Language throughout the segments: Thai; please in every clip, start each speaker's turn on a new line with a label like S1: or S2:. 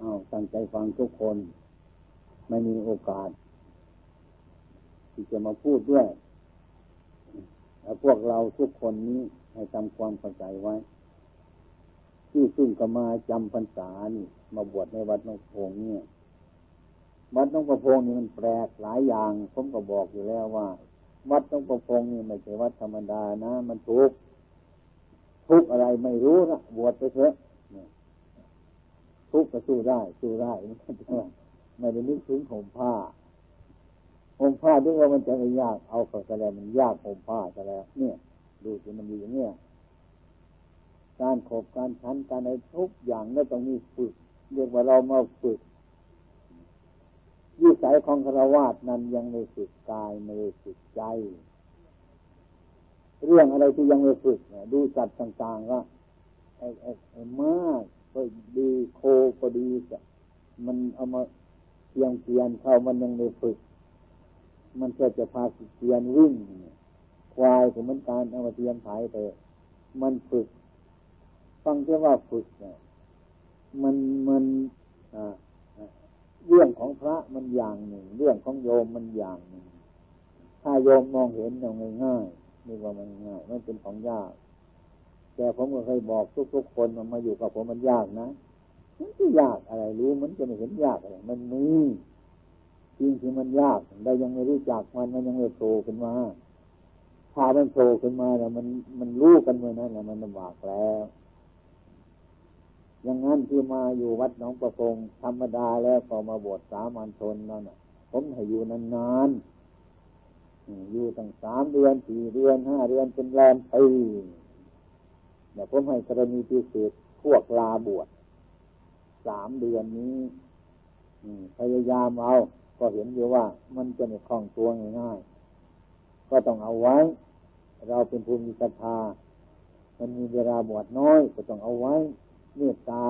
S1: อ้าวตั้งใจฟังทุกคน ไม่มีโอกาส ที่จะมาพูดด้วยแล้วพวกเราทุกคนนี้ให้ทำความเข้าใจไว้ ที่ซึ่งก็มาจำพรรษานี่ มาบวชในวัดน้องพงเนี่ย วัดน้องประพงนี่มันแปลกหลายอย่าง ผมก็บอกอยู่แล้วว่า วัดน้องประพงนี่ไม่ใช่วัดธรรมดานะ มันทุกทุกอะไรไม่รู้นะบวชไปเถอะ ทุกก็สู้ได้ สู้ได้ไม่ได้นึกถึงผมผ้าผมผ้าด้วยว่ามันจะไม่ยากเอาเข้าแล้วมันยากผมผ้าจะแล้ว เนี่ย ดูสิมันอยู่อย่างเนี้ยการขบการชันการอะไรทุกอย่างนั่นต้องมีฝึกเรียกว่าเรามาฝึกวิสัยของคารวาสนั้นยังไม่ฝึกกายไม่ฝึกใจ เรื่องอะไรที่ยังไม่ฝึกดูจัดต่างๆว่าไอ้ไอ้ไอ้มาก ก็ดีโคก็ดีจะมันเอามาเพียงเพียนเข้ามันยังไม่ฝึก มันก็จะพาเพียนวิ่งควายถึงมันการเอามาเทียนไถไปมันฝึก ฟังแค่ว่าฝึกเนี่ยมันมันเรื่องของพระมันอย่างหนึ่ง เรื่องของโยมมันอย่างหนึ่ง ถ้าโยมมองเห็นอย่างง่ายๆนี่ว่ามันง่าย มันเป็นของยาก แต่ผมก็เคยบอกทุกๆคนมันมาอยู่กับผมมันยากนะมันจะยากอะไรรู้มันจะไม่เห็นยากอะไรมันมีจริงที่มันยากเรายังไม่รู้จักมันมันยังไม่โตขึ้นมาถ้ามันโตขึ้นมาแล้วมันมันรู้กันเมื่อนั้นแหละมันลำบากแล้วอย่างนั้นที่มาอยู่วัดหนองประพงธรรมดาแล้วก็มาบวชสามัญชนนั่นผมให้อยู่นานๆอยู่ตั้งสามเดือนสี่เดือนห้าเดือนเป็นแรมปี เดี๋ยวผมให้กรณีพิเศษพวกลาบวชสามเดือนนี้พยายามเอา ก็เห็นอยู่ว่ามันจะไม่คล่องตัวง่ายๆก็ต้องเอาไว้ เราเป็นภูมิศรัทธามันมีเวลาบวชน้อย ก็ต้องเอาไว้เมตตา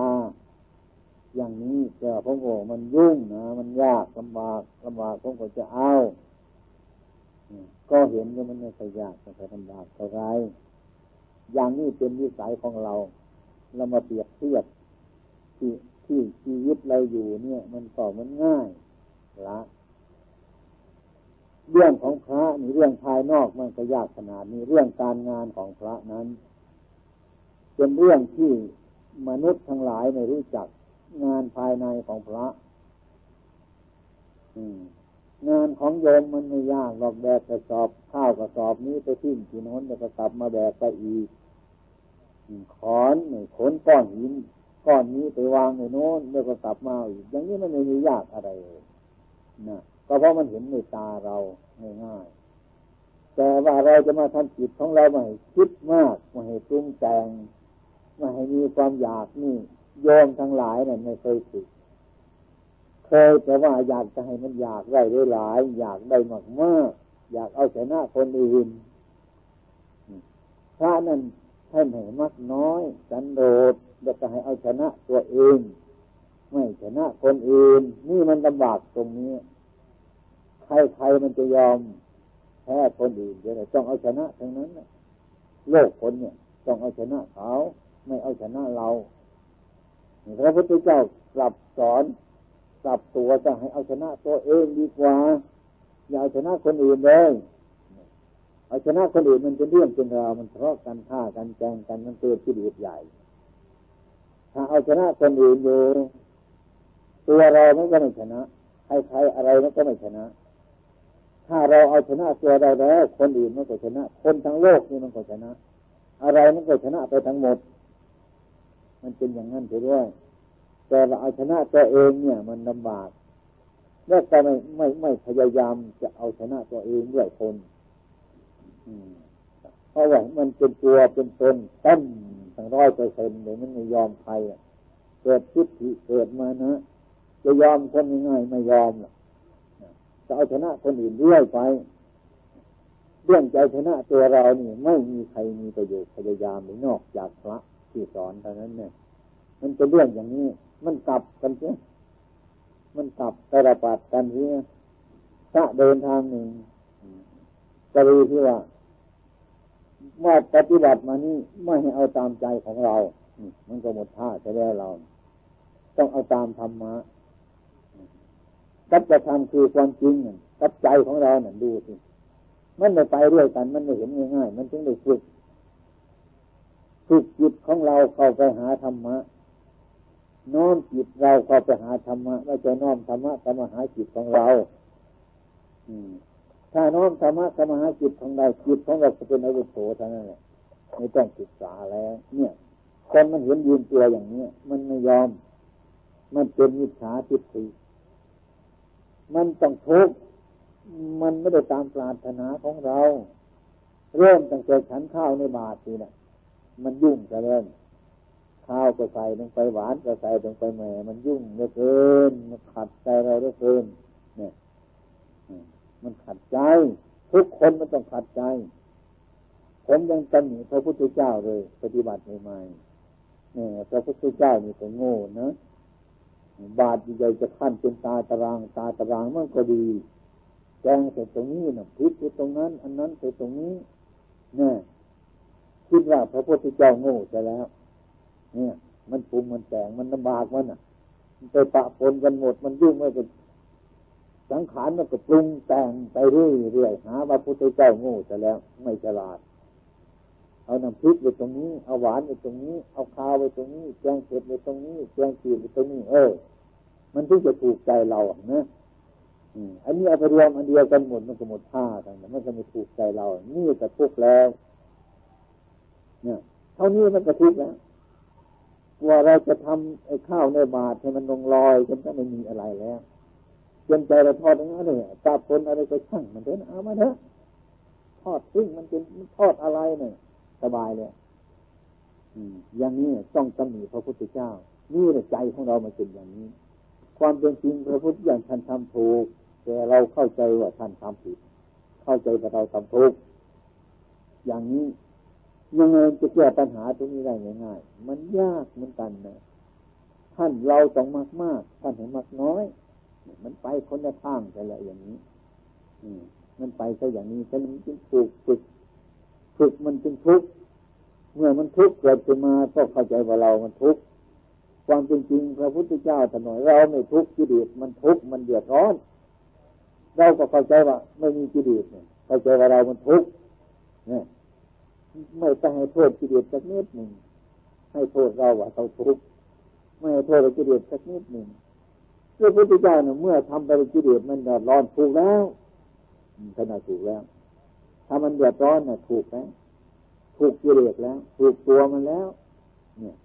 S1: อย่างนี้แต่ผมบอกมันยุ่งนะมันยากลำบากลำบากผมก็จะเอาก็เห็นว่ามันไม่ค่ยากไม่ค่ลำบากเท่าไร อย่างนี้เป็นวิสัยของเรา เรามาเปรียบเทียบที่ที่ชีวิตเราอยู่เนี่ย มันก็มันง่ายละเรื่องของพระนี่เรื่องภายนอกมันก็ยากขนาดนี้เรื่องการงานของพระนั้น เป็นเรื่องที่มนุษย์ทั้งหลายไม่รู้จักงานภายในของพระ งานของโยมมันไม่ยากหรอกแบกกระสอบข้าวกระสอบนี้ไปทิ้งที่โน้นแล้วก็กลับมาแบกไปอีกขอนขนก้อนหินก้อนนี้ไปวางในโน้นแล้วก็กลับมาอีก อย่างนี้มันไม่มียากอะไรเลยนะก็เพราะมันเห็นในตาเราง่ายๆแต่ว่าเราจะมาทำจิตของเราไม่ให้คิดมากไม่ให้ปรุงแต่งไม่ให้มีความอยากนี่โยมทั้งหลายเนี่ยไม่เคยฝึก เคยแต่ว่าอยากจะให้มันอยากได้หลายอยากได้มากมากอยากเอาชนะคนอื่นพระนั้นท่านให้มักน้อย สันโดษแล้วก็ให้เอาชนะตัวเอง ไม่ชนะคนอื่น นี่มันลำบากตรงนี้ ใครใครมันจะยอมแพ้คนอื่นเดี๋ยวต้องเอาชนะทั้งนั้นโลกคนเนี่ยต้องเอาชนะเขา ไม่เอาชนะเราพระพุทธเจ้ากลับสอน กลับตัวจะให้เอาชนะตัวเองดีกว่า อย่าเอาชนะคนอื่นเลยเอาชนะคนอื่นมันเป็นเรื่องเป็นราวมันทะเลาะกันฆ่ากันแกงกันมันเกิดที่ดีใหญ่ ถ้าเอาชนะคนอื่นอยู่ตัวเราไม่ก็ไม่ชนะใครๆอะไรมันก็ไม่ชนะ ถ้าเราเอาชนะตัวเราแล้วคนอื่นมันก็ชนะ คนทั้งโลกนี่มันก็ชนะ อะไรมันก็ชนะไปทั้งหมด มันเป็นอย่างนั้นไปด้วย แต่เราเอาชนะตัวเองเนี่ย มันลำบาก แล้วก็ไม่ไม่ไม่พยายามจะเอาชนะตัวเองด้วยคนเพราะว่ามันเป็นตัวเป็นตนตั้มทั้งร้อยเปอร์เซ็นต์เลยมันไม่ยอมใครเกิดพุทธิเกิดมานะจะยอมคนง่ายไม่ยอมจะเอาชนะคนอื่นเรื่อยไปเรื่องใจชนะตัวเรานี่ไม่มีใครมีประโยชน์พยายามหรือนอกจากพระที่สอนเท่านั้นเนี่ย มันเป็นเรื่องอย่างนี้ มันกลับกันเสียมันกลับไประบาดกันเสียถ้าเดินทางหนึ่งกรณีที่ว่าว่าปฏิบัติมานี่ไม่ให้เอาตามใจของเรา มันก็หมดท่าจะแล้วเรา ต้องเอาตามธรรมะกัจธรรมคือความจริงกับใจของเราเนี่ยดูสิมันไม่ไปด้วยกัน มันไม่เห็นง่ายๆมันจึงได้ฝึกฝึกจิตของเราเข้าไปหาธรรมะ น้อมจิตเราเข้าไปหาธรรมะไม่ใช่น้อมธรรมะก็มาหาจิตของเรา อืมถ้าน้อมธรรมะก็มาหาจิตของเราจิตของเราจะเป็นอวิโสเท่านั้นแหละไม่ต้องศึกษาแล้ว เนี่ยคนมันเห็นยืนตัวอย่างนี้มันไม่ยอม มันเป็นมิจฉาทิฏฐิมันต้องทุกข์มันไม่ได้ตามปรารถนาของเรา เริ่มตั้งแต่ฉันข้าวในบาตรนี่แหละมันยุ่งจะเริ่ม ข้าวก็ใส่ลงไปหวานก็ใส่ลงไปแหมมันยุ่งเหลือเกิน มันขัดใจเราเหลือเกิน เนี่ยมันขัดใจ ทุกคนมันต้องขัดใจ ผมยังตำหนิพระพุทธเจ้าเลย ปฏิบัติใหม่ๆเนี่ยพระพุทธเจ้านี่ก็โง่นะบาดใหญ่จะขั้นเป็นตาตาราง ตาตารางมันก็ดีแกงใส่ตรงนี้นะพริกใส่ตรงนั้น อันนั้นใส่ตรงนี้เนี่ยคิดว่าพระพุทธเจ้าโง่จะแล้ว เนี่ย มันปรุงมันแต่งมันลำบากมันอะ มันไปปะปนกันหมดมันยุ่งไม่ก็สังขารมันก็ปรุงแต่งไปเรื่อยๆหาว่าพุทธเจ้าโง่จะแล้ว ไม่ฉลาด เอาน้ำพริกไปตรงนี้ เอาหวานไปตรงนี้ เอาข้าวไปตรงนี้แกงเผ็ดไปตรงนี้แกงจืดไปตรงนี้ เออ มันถึงจะถูกใจเรานะอันนี้เอาไปรวมอันเดียวกันหมดมันก็หมดท่ากันมันก็ไม่ถูกใจเรา นี่จะทุกข์แล้ว เนี่ย เท่านี้มันก็ทุกข์แล้ว ว่าเราจะทำไอ้ข้าวในบาตรให้มันลงลอยจนก็ไม่มีอะไรแล้วจนใจเราทอดอย่างนั้นเลยตาปนอะไรก็ช่างมันเถอะเอามาเถอะทอดซึ่งมันเป็นทอดอะไรเนี่ยสบายเลยอย่างนี้ต้องตำหนิพระพุทธเจ้า นี่แหละใจของเรามันเป็นอย่างนี้ ความเป็นจริงพระพุทธอย่างท่านทำถูก แต่เราเข้าใจว่าท่านทำผิด เข้าใจว่าเราทำถูก อย่างนี้ ยังไงจะแก้ปัญหาตรงนี้ได้ง่ายๆมันยากเหมือนกันนะท่านเราต้องมากมากท่านเห็นมากน้อย มันไปคนละทางไปละอย่างนี้ อืมันไปซะอย่างนี้ฉะนั้นจึงถูกฝึกฝึกมันจึงทุกข์เมื่อมันทุกข์เกิดขึ้นมาก็เข้าใจว่าเรามันทุกข์ความจริงพระพุทธเจ้าถนอยเราไม่ทุกข์กิเลสมันทุกข์มันเดือดร้อน เราก็เข้าใจว่า ไม่มีกิเลสเนี่ยเข้าใจว่าเรามันทุกข์เนี่ย ไม่ต้องให้โทษกิเลสสักนิดหนึ่งให้โทษเราว่าเราทุกข์ไม่ให้โทษกิเลสสักนิดหนึ่งพระพุทธเจ้าเนี่ยเมื่อทำไปกิเลสมันเดือดร้อนถูกแล้วขนาดถูกแล้ว ถ้ามันเดือดร้อนเนี่ยถูกแล้วถูกกิเลสแล้ว ถูกตัวมันแล้ว เนี่ย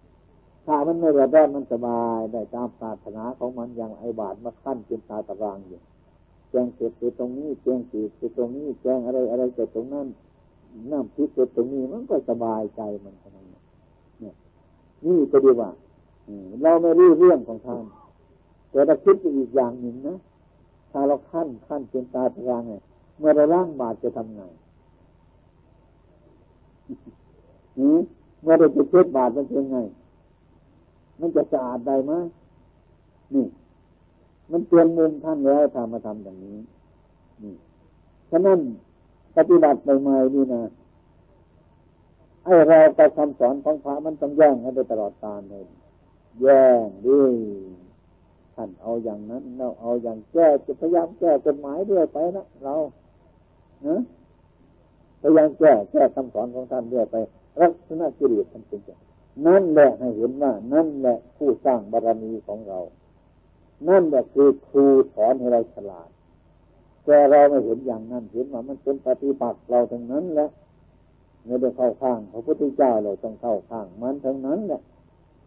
S1: ถ้ามันไม่เดือดร้อนมันสบายได้ตามปรารถนาของมันอย่างไอบาทมาขั้นเป็นตาตารางอยู่แจงเสร็จไปตรงนี้แจงสีไปตรงนี้แจงอะไรอะไรไปตรงนั้น น้ำพิษตรงนี้มันก็สบายใจมันขนาดนี้เนี่ยนี่ก็ดีว่าเราไม่รู้เรื่องของท่านแต่เราคิดไปอีกอย่างหนึ่งนะถ้าเราขั้นขั้นเป็นตาตรางไงเมื่อเราล้างบาตรจะทำไงเมื่อเราจะเช็ดบาตรมันเป็นไง มันจะสะอาดได้ไหมนี่ มันเตือนมุมท่านแล้วทำมาทำอย่างนี้นี่ฉะนั้น ปฏิบัติใหม่ๆนี่นะไอ้เราไปคำสอนของพระมันต้องแย่งให้ไปตลอดกาลเลยแย่งด้วยท่านเอาอย่างนั้นเราเอาอย่างแก้จะพยายามแก้กฎหมายด้วยไปนะเราเนะพยายามแก้แก้คำสอนของท่านเรื่อยไป รักษณะกิเลสท่านเป็นอย่างนั่นแหละให้เห็นว่า นั่นแหละผู้สร้างบารมีของเรา นั่นแหละคือครูสอนให้เราฉลาด แต่เราไม่เห็นอย่างนั้นเห็นว่ามันเป็นปฏิปักษ์เราทั้งนั้นแหละไม่ได้เข้าข้างพระพุทธเจ้าเราต้องเข้าข้างมันทั้งนั้นแหละ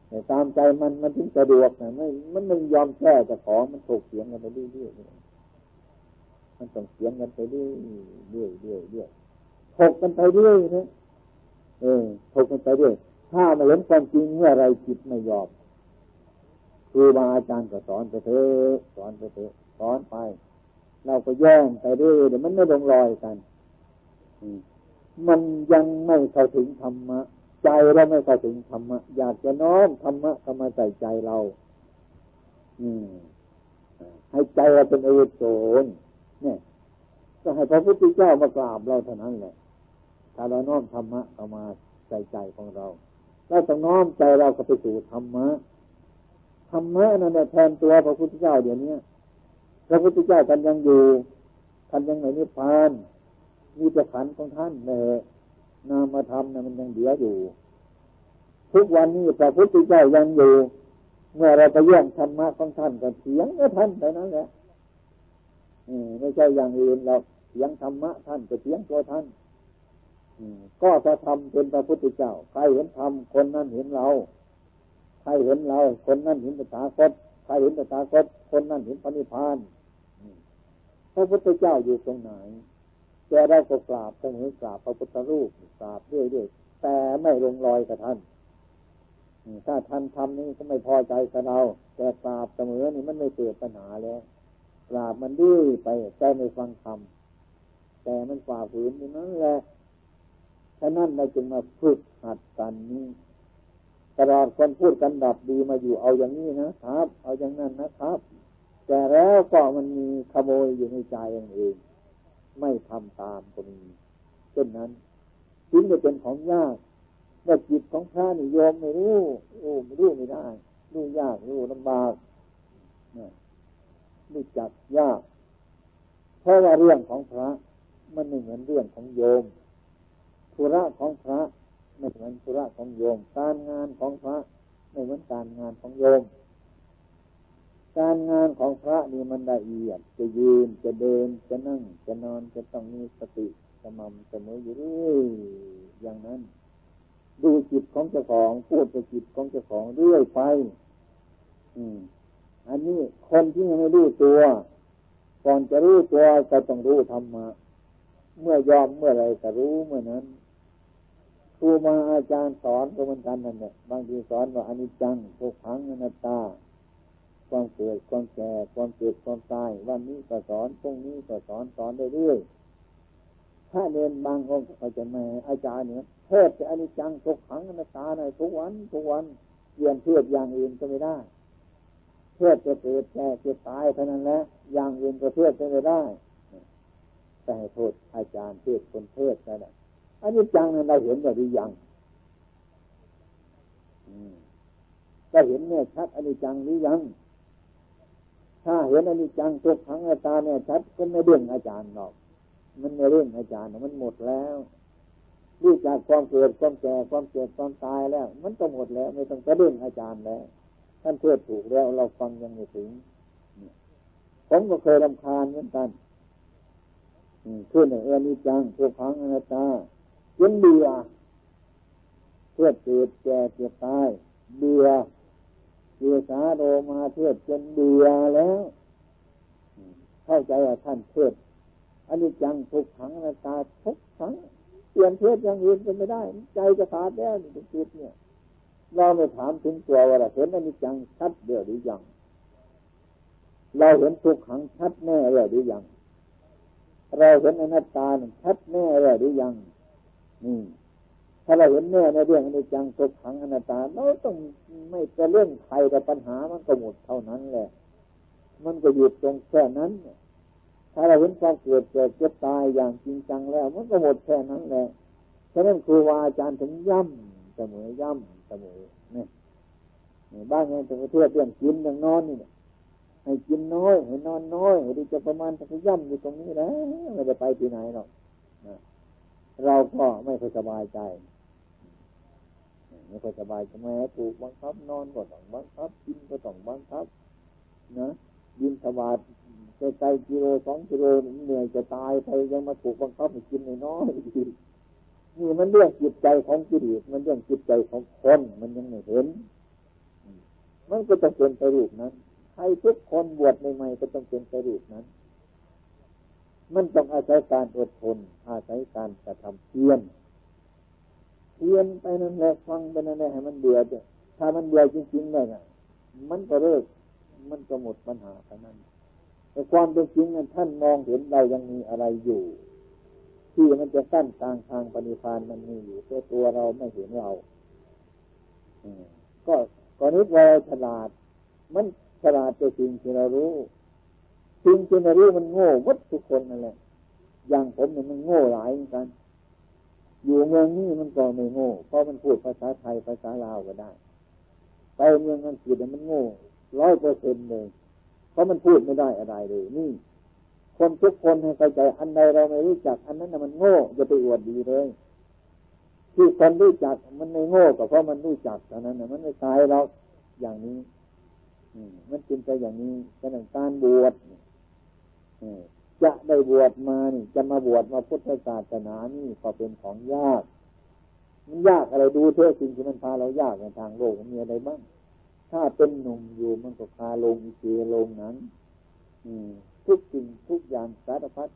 S1: แต่ตามใจมันมันถึงสะดวกนะไม่มันไม่ยอมแก้จะของมันถกเสียงกันไปเรื่อยๆมันต้องเสียงกันไปเรื่อยๆเรื่อยๆเรื่อยถกกันไปเรื่อยนะเออถกกันไปเรื่อยถ้ามาเห็นความจริงเมื่อไรจิตไม่ยอมครูบาอาจารย์ก็สอนไปเถอะสอนไปเถอะสอนไป เราก็แย่งไปเรื่อยเดี๋ยวมันไม่ลงรอยกันมันยังไม่เข้าถึงธรรมะ ใจเราไม่เข้าถึงธรรมะ อยากจะน้อมธรรมะเข้ามาใส่ใจเรา อืมให้ใจเราเป็นอวุโสเนี่ย ก็ให้พระพุทธเจ้ามากราบเราเท่านั้นแหละถ้าเราน้อมธรรมะเข้ามาใส่ใจของเราเราต้องน้อมใจเราเข้าไปสู่ธรรมะธรรมะนั่นแหละแทนตัวพระพุทธเจ้าเดี๋ยวนี้ พระพุทธเจ้าท่านยังอยู่ท่านยังไม่นิพพานมีแต่ขันของท่านเลยนามธรรมนะมันยังเหลืออยู่ ทุกวันนี้พระพุทธเจ้ายังอยู่ เมื่อเราไปเยี่ยมธรรมะของท่านก็เสียงก็ท่านแต่นั้นแหละไม่ใช่อย่างอื่นเราเสียงธรรมะท่านก็เสียงตัวท่านก็จะทำเป็นพระพุทธเจ้า ใครเห็นธรรมคนนั้นเห็นเรา ใครเห็นเรา คนนั้นเห็นตถาคต ใครเห็นตถาคต คนนั้นเห็นพระนิพพาน พระพุทธเจ้าอยู่ตรงไหนแกได้ก็กราบเสมอกราบพระพุทธรูปกราบเรื่อยๆแต่ไม่ลงรอยกับท่านถ้าท่านทำนี้ก็ไม่พอใจกับเรา แต่กราบเสมอนี่มันไม่เกิดปัญหาแล้วกราบมันดื้อไปใจไม่ฟังธรรมแต่มันฝ่าฝืนอยู่นั้นแหละฉะนั้นเราจึงมาฝึกหัดกันนี้ตลอดคนพูดกันดับดีมาอยู่เอาอย่างนี้นะครับ เอาอย่างนั้นนะครับ แต่แล้วก็มันมีขโมยอยู่ในใจองเอง ไม่ทำตามก็มีเช่นนั้นจึงจะเป็นของยากเมื่อจิตของพระนิยมไม่รู้รู้ไม่รู้ไม่ได้รู้ยากรู้ลำบากรู้จักยาก เพราะว่าเรื่องของพระ มันไม่เหมือนเรื่องของโยมธุระของพระไม่เหมือนธุระของโยม การงานของพระไม่เหมือนการงานของโยม การงานของพระนี่มันละเอียด จะยืนจะเดินจะนั่งจะนอนจะต้องมีสติสม่ำเสมออยู่เรื่อยอย่างนั้น ดูจิตของเจ้าของพูดไปจิตของเจ้าของเรื่อยไป อืม อันนี้คนที่ยังไม่รู้ตัว ก่อนจะรู้ตัวก็ต้องรู้ธรรมะเมื่อยอมเมื่อไรก็รู้เมื่อนั้นครูมาอาจารย์สอนก็เหมือนกันนั่นแหละบางทีสอนว่าอนิจจังทุกขังอนัตตา ความเกิดความแก่ความเจ็บความตาย วันนี้ก็สอนพรุ่งนี้ก็สอนสอนเรื่อยๆถ้าเรียนบางองค์เขาจะแม่อาจารย์เนี่ยเทศจะอนิจจังทุกขังอนัตตาในทุกวันทุกวันเรียนเทศอย่างอื่นก็ไม่ได้เทศจะเกิดแก่จะตายเท่านั้นแหละอย่างอื่นก็เทศไม่ได้แต่ให้โทษอาจารย์เทศคนเทศนั่นแหละอันนี้จังนั้นเราเห็นหรือยังก็เห็นเนี่ยชัดอันนี้จังหรือยัง ถ้าเห็นอนนี้จังทุกครั้งอาจารย์เนี่ยชัดก็ไม่เรื่องอาจารย์หรอก มันไม่เรื่องอาจารย์มันหมดแล้วรู้จากความเกิดความแก่ความเจ็บความตายแล้ว มันก็หมดแล้ว ไม่ต้องจะเรื่องอาจารย์แล้วท่านเทศถูกแล้วเราฟังยังไม่ถึงผมก็เคยรำคาญเหมือนกันขึ้นเออนิจังทุกครั้งอนัตตาจนเบื่อเพื่อเกิดแก่เจ็บตายเบื่อ เกิดสาโรมาเทศจนเบื่อแล้ว เข้าใจว่าท่านเทศอันนี้จังทุกขังนาตาทุกขังเปลี่ยนเทศอย่างอื่นก็ไม่ได้ ใจจะขาดแล้วนี่จิตเนี่ย เราไม่ถามถึงตัวว่าเห็นอันนี้จังชัดเดียวหรือยังเราเห็นทุกขังชัดแน่เลยหรือยังเราเห็นอนัตตาชัดแน่เลยหรือยังนี่ ถ้าเราเห็นแน่ในเรื่องอนิจจังทุกขังอนัตตาเราต้องไม่จะเรื่องใครแต่ปัญหามันก็หมดเท่านั้นแหละ มันก็หยุดตรงแค่นั้น ถ้าเราเห็นความเกิดเกิดเจ็บตายอย่างจริงจังแล้ว มันก็หมดแค่นั้นแหละฉะนั้นครูวาอาจารย์ถึงย่ำเสมอย่ำเสมอเนี่ยบ้านเงินจะเพื่อเรื่องกินเรื่องนอนนี่ให้กินน้อยให้นอนน้อยให้ดีจะประมาณจะย่ำอยู่ตรงนี้แล้วไม่จะไปที่ไหนหรอกเราก็ไม่ค่อยสบายใจ ไม่ค่อยสบายใจแม่ถูกบังคับ นอนก็ต้องบังคับ กินก็ต้องบังคับ นะยินสบายไกลกิโลสองกิโลเหนื่อยจะตายไปยังมาถูกบังคับให้กินน้อยนี่มันเรื่องจิตใจของกิเลสมันเรื่องจิตใจของคนมันยังไม่เห็น มันก็ต้องเป็นไปรูปนั้นใครทุกคนบวชใหม่ๆก็ต้องเป็นไปรูปนั้น มันต้องอาศัยการอดทนอาศัยการกระทำเพียร เพียรไปนั่นแหละฟังไปนั่นแหละให้มันเบื่อถ้ามันเบื่อจริงๆเลยนะมันก็เลิกมันก็หมดปัญหาแค่นั้นแต่ความเป็นจริงนั้นท่านมองเห็นเรายังมีอะไรอยู่ ที่มันจะสั้นกลางทางปณิพานมันมีอยู่แต่ตัวเราไม่เห็นเราก็ก่อนนี้เราฉลาด มันฉลาดแต่สิ่งที่เรารู้สิ่งที่ไม่รู้มันโง่วัดทุกคนนั่นแหละอย่างผมเนี่ยมันโง่หลายเหมือนกัน อยู่เมืองนี้มันก็ไม่โง่ เพราะมันพูดภาษาไทยภาษาลาวก็ได้ ไปเมืองอังกฤษมันโง่ร้อยเปอร์เซ็นต์เลย เพราะมันพูดไม่ได้อะไรเลย นี่ คนทุกคนให้เข้าใจอันใดเราไม่รู้จัก อันนั้นนะมันโง่จะไปอวดดีเลย ที่คนรู้จักมันไม่โง่ก็เพราะมันรู้จักเท่านั้นนะมันไม่ตายเราอย่างนี้มันจินไปอย่างนี้ฉะนั้นการบวช จะได้บวชมานี่จะมาบวชมาพุทธศาสนานี่ก็เป็นของยาก มันยากอะไรดูเถอะสิ่งที่มันพาเรายากในทางโลกมีอะไรบ้าง ถ้าเป็นหนุ่มอยู่มันก็พาลงเจลงนั้นทุกสิ่งทุกอย่างสารพัด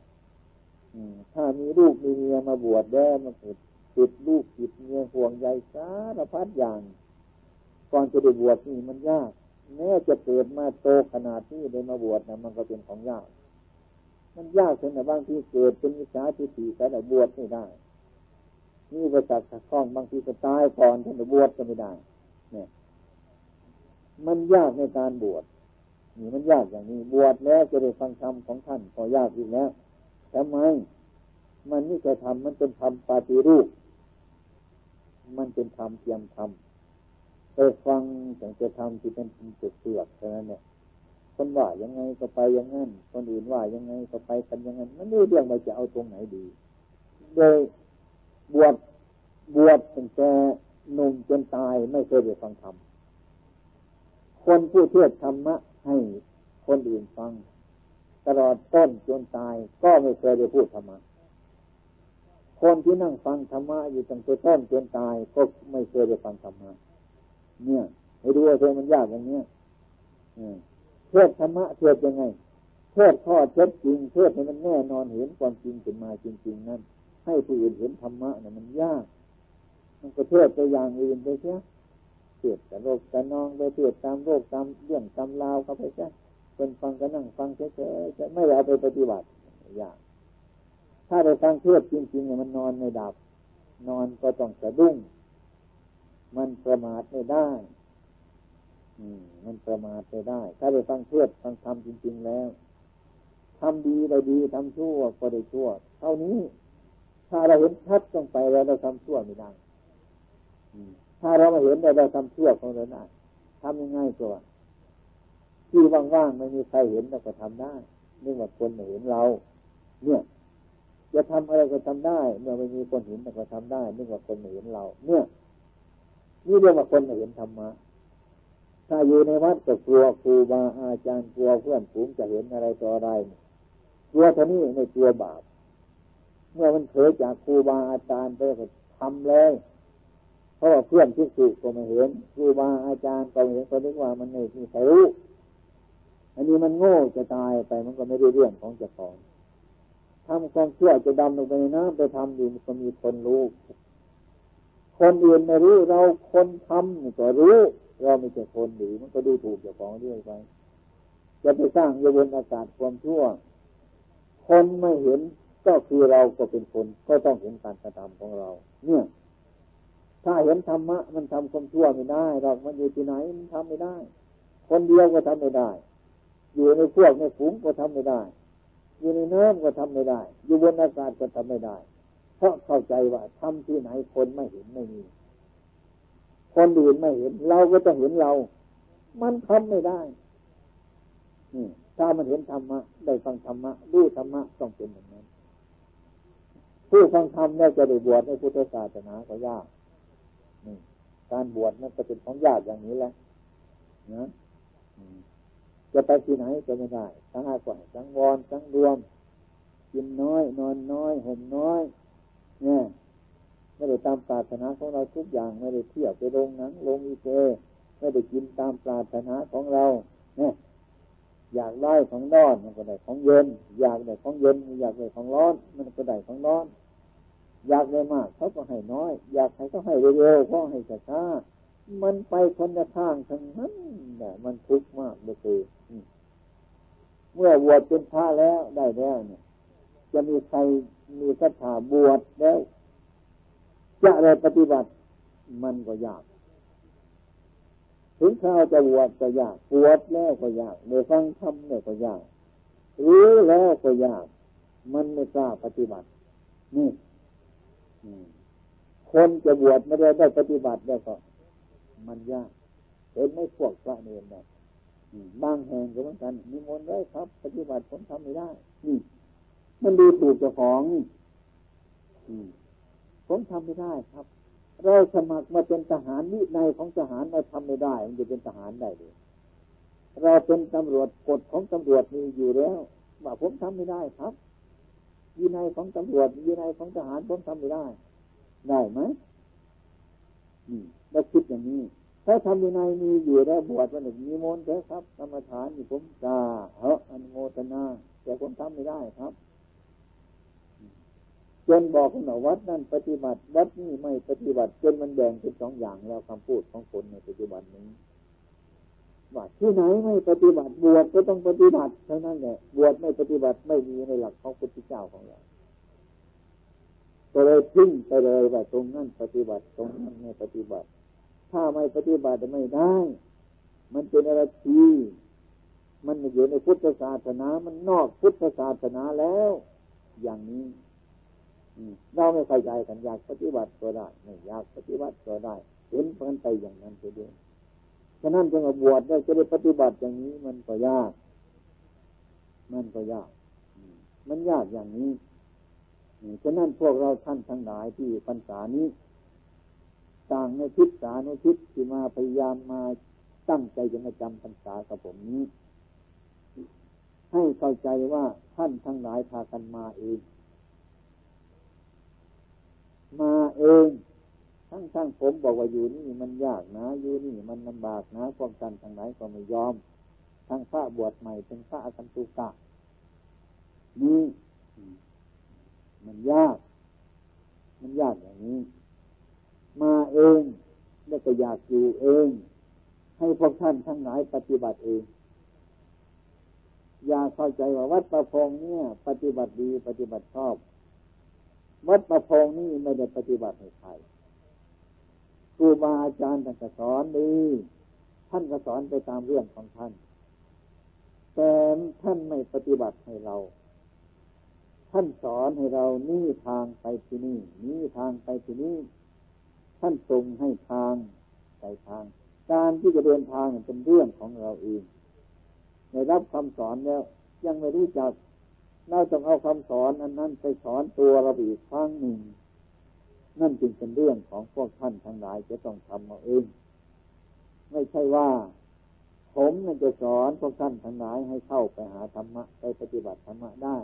S1: ถ้ามีลูกมีเมียมาบวชแล้วมันเกิดติดลูกติดเมียห่วงใยสารพัดอย่าง ก่อนจะได้บวชนี่มันยาก แม้จะเกิดมาโตขนาดนี้ได้มาบวชนะมันก็เป็นของยาก มันยากจนแต่บางทีเกิดเป็นวิชาที่สี่แต่บวชไม่ได้นี่ประจักษ์ข้องบางทีก็ตายก่อนท่านบวชก็ไม่ได้ เนี่ย มันยากในการบวชนี่มันยากอย่างนี้ บวชแล้วจะได้ฟังธรรมของท่านก็ยากอีกแล้วทำไมมันนี่จะทำมันเป็นธรรมปฏิรูป มันเป็นธรรมเทียมธรรมไปฟังถึงจะทำที่เป็นจุดเสือกเท่านั้นเนี่ย คนว่ายังไงก็ไปอย่างนั้นคนอื่นว่ายังไงก็ไปกันอย่างนั้นมันไม่เรื่องว่าจะเอาตรงไหนดี โดยบวชบวชเป็นแต่หนุ่มจนตายไม่เคยได้ฟังธรรมคนผู้เทศธรรมะให้คนอื่นฟัง ตลอดต้นจนตายก็ไม่เคยได้พูดธรรมะคนที่นั่งฟังธรรมะอยู่ตั้งแต่ต้นจนตายก็ไม่เคยได้ฟังธรรมะเนี่ยให้ดูว่าเธอมันยากอย่างเนี้ย เทศธรรมะเทศยังไงเทศข้อเท็จจริงเทศให้มันแน่นอนเห็นความจริงขึ้นมาจริง ๆ นั้น ให้ผู้อื่นเห็นธรรมะเนี่ยมันยาก มันก็เทศไปอย่างอื่นไปเสียเทศแต่โรคแต่นองไปเทศตามโรคตามเรื่องตามราวเขาไปเสียเป็นฟังก็นั่งฟังเฉยๆจะไม่เอาไปปฏิบัติยากถ้าได้ฟังเทศจริงๆเนี่ยมันนอนไม่ดับ นอนก็ต้องสะดุ้ง มันประมาทไม่ได้ มันประมาทไม่ได้ ถ้าได้ฟังเทศฟังธรรมจริง ๆ แล้วทำดีได้ดีทำชั่วก็ได้ชั่ว เท่านี้ ถ้าเราเห็นชัดต้องไปแล้วเราทำชั่วไม่ได้ถ้าเรามาเห็นเราทำชั่วของเราได้ทำยังไงตัวที่ว่างๆไม่มีใครเห็นเราก็ทำได้เนื่องจากคนไม่เห็นเรา เนี่ยจะทำอะไรก็ทำได้ เมื่อไม่มีคนเห็นเราก็ทำได้เนื่องจากคนไม่เห็นเรา เนี่ยนี่เรียกว่าคนไม่เห็นธรรมะ ถ้าอยู่ในวัดก็กลัวครูบาอาจารย์กลัวเพื่อนฝูงจะเห็นอะไรต่ออะไรกลัวท่านี้ไม่กลัวบาป เมื่อมันเผยจากครูบาอาจารย์ไปก็ทำเลยเพราะว่าเพื่อนที่สุก็ไม่เห็นครูบาอาจารย์ก็ไม่เห็นก็นึกว่ามันไม่มีใครรู้อันนี้มันโง่จะตายไปมันก็ไม่ได้เรื่องของเจ้าของทำความเชื่อจะดำลงไปในน้ำไปทำอยู่มันก็มีคนรู้ คนอื่นไม่รู้เราคนทำก็รู้ เราไม่ใช่คนหรือมันก็ดูถูกเจ้าของด้วยไปจะไปสร้างยบนอากาศความชั่ว คนไม่เห็นก็คือเราก็เป็นคน ก็ต้องเห็นการกระทำของเรา เนี่ย ถ้าเห็นธรรมะ มันทำความชั่วไม่ได้เรามันอยู่ที่ไหนมันทำไม่ได้ คนเดียวก็ทำไม่ได้ อยู่ในพวกในฝูงก็ทำไม่ได้ อยู่ในน้ำก็ทำไม่ได้ อยู่บนอากาศก็ทำไม่ได้ เพราะเข้าใจว่าทำที่ไหนคนไม่เห็นไม่มี คนอื่นไม่เห็น เราก็จะเห็นเรา มันทำไม่ได้ถ้ามันเห็นธรรมะได้ฟังธรรมะรู้ธรรมะต้องเป็นอย่างนั้น ผู้ฟังธรรมเนี่ยจะได้บวชในพุทธศาสนาก็ยากการบวชนั่นก็เป็นของยากอย่างนี้แหละนะจะไปที่ไหนก็ไม่ได้ทั้งอาศัยทั้งวอนทั้งรวม กินน้อย นอนน้อยห่มน้อย เนี่ย ไม่ได้ตามปรารถนาของเราทุกอย่างไม่ได้เที่ยวไปลงหนังลงอีเจไม่ได้กินตามปรารถนาของเราเนี่ยอยากได้ของร้อนมันก็ได้ของเย็น อยากได้ของเย็นอยากได้ของร้อน มันก็ได้ของร้อน อยากได้มากเขาก็ให้น้อย อยากให้เขาให้เร็วๆก็ให้ช้ามันไปคนละทางทั้งนั้นเนี่ยมันทุกข์มากเลยคือเมื่อบวชเป็นพระแล้วได้แล้วเนี่ย จะมีใครมีศรัทธาบวชแล้ว จะอะไรปฏิบัติ มันก็ยาก ถึงข้าวจะบวชก็ยากบวชแล้วก็ยากเมื่อฟังธรรมเนี่ยก็ยาก รู้แล้วก็ยาก มันไม่กล้าปฏิบัติ นี่คนจะบวชไม่ได้ได้ปฏิบัติแล้วก็ มันยากเห็นไม่พวกพระเนรเนี่ยบางแห่งก็เหมือนกันมีมนต์ไว้ครับ ปฏิบัติผมทำไม่ได้ นี่ มันดูถูกเจ้าของนี่ ผมทำไม่ได้ครับ เราสมัครมาเป็นทหารวินัยของทหารเราทำไม่ได้ มันจะเป็นทหารได้เลยเราเป็นตำรวจกฎของตำรวจมีอยู่แล้วว่าผมทำไม่ได้ครับวินัยของตำรวจวินัยของทหารผมทำไม่ได้ ได้ไหมนี่เราคิดอย่างนี้ถ้าทำวินัยมีอยู่แล้วบวชวันหนึ่งมีมนต์เถอะครับกรรมฐานนี่ผมกาเฮะอันโมตนาแต่ผมทำไม่ได้ครับ จนบอกคุณวัดนั่นปฏิบัติวัดนี่ไม่ปฏิบัติจนมันแบ่งเป็นสองอย่างแล้วคำพูดของคนในปัจจุบันนี้ว่าที่ไหนไม่ปฏิบัติบวชก็ต้องปฏิบัติเท่านั้นแหละบวชไม่ปฏิบัติไม่มีในหลักของพุทธเจ้าของเราก็เลยทิ้งไปเลยว่าตรงนั้นปฏิบัติตรงนั้นไม่ปฏิบัติ ถ้าไม่ปฏิบัติไม่ได้ มันเป็นอะไรทีมันอยู่ในพุทธศาสนา มันนอกพุทธศาสนาแล้ว อย่างนี้ เราไม่เข้าใจกันอยากปฏิบัติก็ได้ไม่อยากปฏิบัติก็ได้เห็นพันไปอย่างนั้นเดียวฉะนั้นจึงบวชได้จะได้ปฏิบัติอย่างนี้มันก็ยาก มันก็ยาก มันยากอย่างนี้ฉะนั้นพวกเราท่านทั้งหลายที่พรรษานี้ ต่างในทิศสานุทิศที่มาพยายามมาตั้งใจจะมาจำพรรษากับผมนี้ ให้เข้าใจว่าท่านทั้งหลายพากันมาเอง มาเอง ทั้งทั้งผมบอกว่าอยู่นี่มันยากนะ อยู่นี่มันลำบากนะพวกกันทางไหนก็ไม่ยอม ทั้งพระบวชใหม่เป็นพระอาคันตุกะนี่มันยาก มันยากอย่างนี้ มาเองแล้วก็อยากอยู่เอง ให้พวกท่านทั้งหลายปฏิบัติเอง อย่าเข้าใจว่าวัดประพงเนี่ย ปฏิบัติดีปฏิบัติชอบ วัดประพงนี่ไม่ได้ปฏิบัติให้ใครครูบาอาจารย์ท่านก็สอนดีท่านก็สอนไปตามเรื่องของท่าน แต่ท่านไม่ปฏิบัติให้เรา ท่านสอนให้เรานี่ทางไปที่นี่ นี่ทางไปที่นี่ ท่านทรงให้ทางไปทาง การที่จะเดินทางเป็นเรื่องของเราเองในรับคำสอนแล้วยังไม่รู้จัก เราต้องเอาคำสอนอันนั้นไปสอนตัวเราอีกครั้งหนึ่ง นั่นจึงเป็นเรื่องของพวกท่านทั้งหลายจะต้องทำเอาเอง ไม่ใช่ว่า ผมนั่นจะสอนพวกท่านทั้งหลายให้เข้าไปหาธรรมะไปปฏิบัติธรรมะได้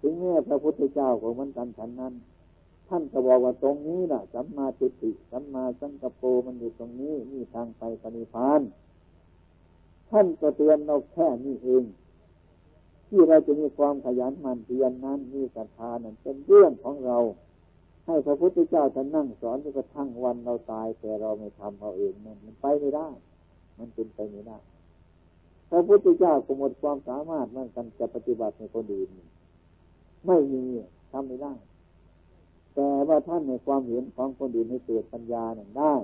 S1: ถึงแม้พระพุทธเจ้าของมันกันฉันนั้น ท่านก็บอกว่าตรงนี้นะสัมมาทิฏฐิสัมมาสังกปรมันอยู่ตรงนี้นี่ทางไปปณิพาน ท่านก็เตือนเราแค่นี้เอง ที่เราจะมีความขยันหมั่นเพียรนนั้นมีศรัทธานั้นเป็นเรื่องของเรา ให้พระพุทธเจ้าท่านนั่งสอนจนกระทั่งวันเราตาย แต่เราไม่ทำเอาเองนั่นมันไปไม่ได้ มันเป็นไปไม่ได้พระพุทธเจ้าก็หมดความสามารถเหมือนกันจะปฏิบัติในคนอื่นไม่มีทำไม่ได้ แต่ว่าท่านในความเห็นของคนอื่นให้เกิดปัญญาหนึ่งได้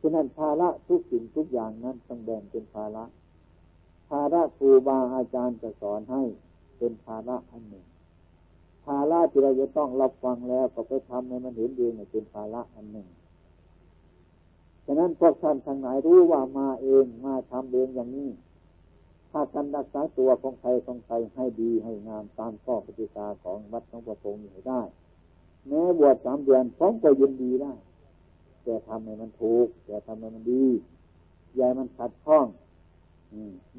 S1: ฉะนั้นภาระทุกสิ่งทุกอย่างนั้นต้องแบ่งเป็นภาระ ภาระครูบาอาจารย์จะสอนให้เป็นภาระอันหนึ่ง ภาระที่เราจะต้องรับฟังแล้วก็ไปทำให้มันเห็นเองเป็นภาระอันหนึ่งฉะนั้นพวกท่านทางไหนรู้ว่ามาเองมาทำเองอย่างนี้ถ้ากันรักษาตัวของใครของใครให้ดีให้งามตามข้อปฏิกาของวัดของประพงศ์อยู่ได้ แม้บวชสามเดือนพร้อมก็ยินดีได้แต่ทำให้มันถูกแต่ทำให้มันดีอย่ามันขัดข้อง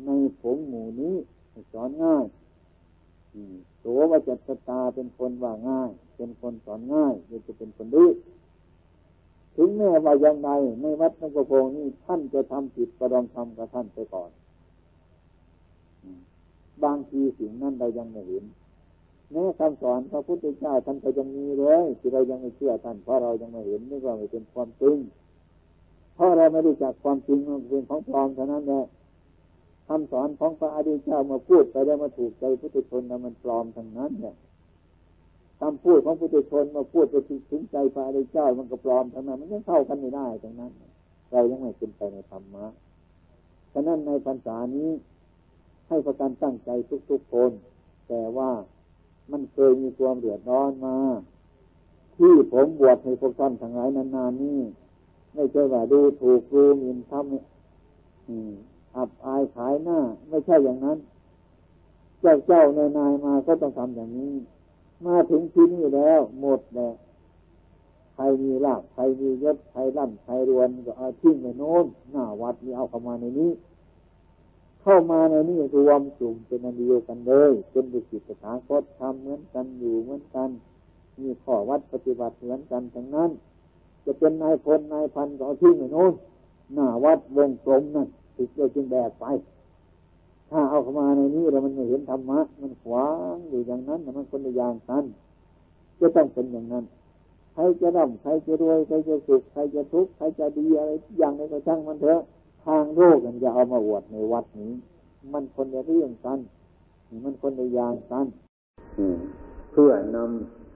S1: ในผงหมู่นี้สอนง่ายตัววจัตตาเป็นคนว่าง่าย เป็นคนสอนง่ายจะเป็นคนดื้อถึงแม้ว่ายังไงในวัดนกโพงนี้ท่านจะทำผิดก็ลองทำกับท่านไปก่อน บางทีสิ่งนั้นเรายังไม่เห็นแม้คำสอนพระพุทธเจ้าท่านก็ยังมีเลยที่เรายังไม่เชื่อท่านเพราะเรายังไม่เห็นนี่ก็ไม่เป็นความจริงเพราะเราไม่รู้จักความจริงมันเป็นของปลอมเท่านั้นแหละ คำสอนของพระอริยเจ้ามาพูดไปแล้วมาถูกใจพุทธชนนะมันปลอมทั้งนั้นเนี่ยคำพูดของพุทธชนมาพูดไปถึงใจพระอริยเจ้ามันก็ปลอมทั้งนั้นมันยังเข้ากันไม่ได้ทั้งนั้น เรายังไม่เป็นไปในธรรมะฉะนั้นในพรรษานี้ให้ประกันตั้งใจทุกๆคน แต่ว่ามันเคยมีความเดือดร้อนมา ที่ผมบวชให้พวกท่านทั้งหลายนานๆนี่ไม่ใช่ว่าดูถูกดูหมิ่นทำ อับอายขายหน้า ไม่ใช่อย่างนั้น เจ้าเจ้านายนายมาก็ต้องทำอย่างนี้ มาถึงที่นี่แล้ว หมดแล้วใครมีลาภใครมียศใครร่ำใครรวนก็เอาทิ้งไปโน้นหน้าวัดนี่เอาเข้ามาในนี้ เข้ามาในนี้รวมกลุ่มเป็นอันเดียวกันเลยเป็นบุจิตสถาคตทำเหมือนกันอยู่เหมือนกัน มีข้อวัดปฏิบัติเหมือนกันทั้งนั้น จะเป็นนายพลนายพันก็เอาทิ้งไปโน้นหน้าวัดวงกลมนั่น ติดเราจึงแบกไป ถ้าเอาเข้ามาในนี้แล้วมันไม่เห็นธรรมะ มันขวางอยู่อย่างนั้นมันคนละอย่างกันจะต้องเป็นอย่างนั้น ใครจะร่ำใครจะรวย ใครจะสุข ใครจะทุกข์ ใครจะดีอะไรอย่างไรก็ช่างมันเถอะ ทางโลกมันจะเอามาอวดในวัดนี้ มันคนละเรื่องกัน มันคนละอย่างกัน
S2: เพื่อน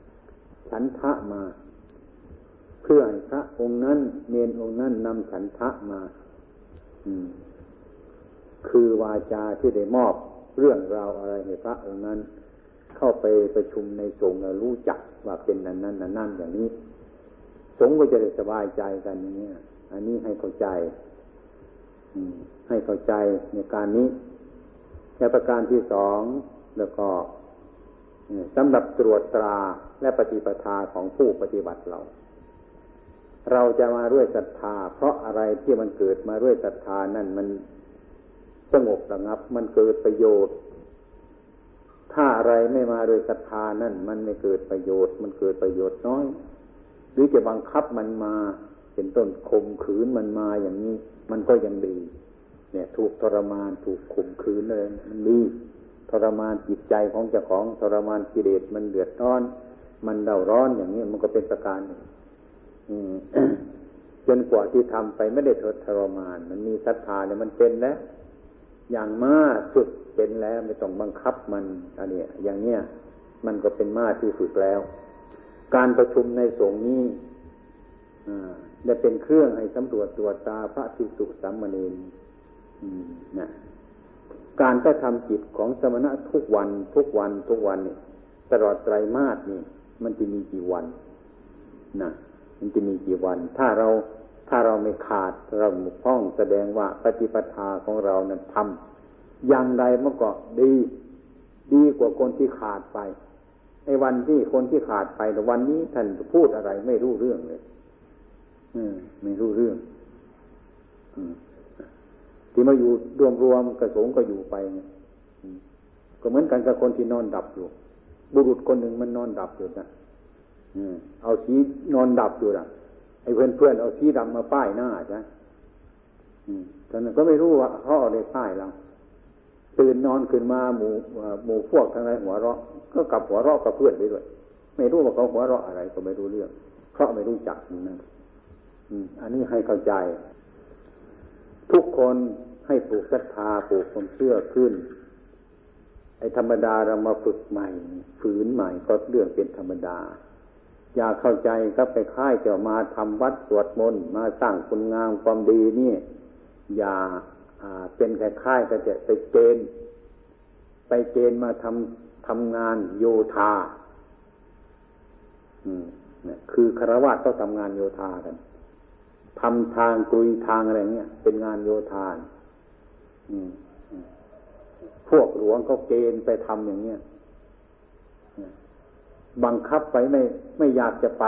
S2: ำฉันทะมา เพื่อให้พระองค์นั้นเนนองค์นั้นนำฉันทะมา อืม คือวาจาที่ได้มอบเรื่องราวอะไรให้พระองค์นั้น เข้าไปประชุมในสงฆ์รู้จักว่าเป็นนั้นนั้นนั่นอย่างนี้ สงฆ์ก็จะได้สบายใจกันอย่างนี้อันนี้ให้เข้าใจให้เข้าใจในการนี้ในประการที่สองแล้วก็สำหรับตรวจตราและปฏิปทาของผู้ปฏิบัติเรา เราจะมาด้วยศรัทธา เพราะอะไรที่มันเกิดมาด้วยศรัทธานั่นมัน สงบระงับ มันเกิดประโยชน์ ถ้าอะไรไม่มาโดยศรัทธานั่น มันไม่เกิดประโยชน์ มันเกิดประโยชน์น้อย หรือจะบังคับมันมา เป็นต้นข่มขืนมันมาอย่างนี้ มันก็ยังดี เนี่ย ถูกทรมานถูกข่มขืนเลยมันดีทรมานจิตใจของเจ้าของทรมานกิเลสมันเดือดร้อน มันเดาร้อนอย่างนี้มันก็เป็นประการหนึ่งจนกว่าที่ทำไปไม่ได้ทรมาน มันมีศรัทธาเนี่ยมันเป็นแล้ว อย่างม้าฝึกเป็นแล้วไม่ต้องบังคับมันอันนี้อย่างเนี้ยมันก็เป็นม้าที่ฝึกแล้ว การประชุมในสงฆ์นี้จะเป็นเครื่องให้สำรวจตรวจตาพระภิกษุสามเณรนะการกระทำจิตของสมณะทุกวันทุกวันทุกวันนี่ตลอดไตรมาสนี่ มันจะมีกี่วันนะมันจะมีกี่วัน ถ้าเรา ถ้าเราไม่ขาดเราหมุกพ้องแสดงว่าปฏิปทาของเรานั้นทำอย่างใดมันก็ดี ดีกว่าคนที่ขาดไปในวันที่คนที่ขาดไปแต่วันนี้ท่านพูดอะไรไม่รู้เรื่องเลย อืม ไม่รู้เรื่อง อืมที่มาอยู่รวมรวมกระสงก็อยู่ไปก็เหมือนกันกับคนที่นอนดับอยู่ บุรุษคนหนึ่งมันนอนดับอยู่นะเอาชีนอนดับอยู่นะ ไอ้เพื่อนเพื่อนเอาสีดำมาป้ายหน้าใช่ตอนนั้นก็ไม่รู้ว่าเขาเอาได้ป้ายเราตื่นนอนขึ้นมาหมู่หมู่พวกทั้งหลายหัวเราะ ก็กลับหัวเราะกับเพื่อนไปด้วยไม่รู้ว่าเขาหัวเราะอะไร ก็ไม่รู้เรื่อง เพราะไม่รู้จักนั่นอันนี้ให้เข้าใจ ทุกคนให้ปลูกศรัทธาปลูกความเชื่อขึ้น ไอ้ธรรมดาเรามาฝึกใหม่ ฝืนใหม่ก็เรื่องเป็นธรรมดา อย่าเข้าใจก็ไปค่ายจะมาทำวัดสวดมนต์มาสร้างคุณงามความดีนี่ อย่าเป็นแคล้ายก็จะไปเกณฑ์ไปเกณฑ์มาทำทำงานโยธาอืมเนี่ยคือคารวะต้องทำงานโยธากันทำทางกุยทางอะไรเงี้ยเป็นงานโยธาอืมพวกหลวงเขาเกณฑ์ไปทำอย่างเงี้ย บังคับไปไม่ไม่อยากจะไป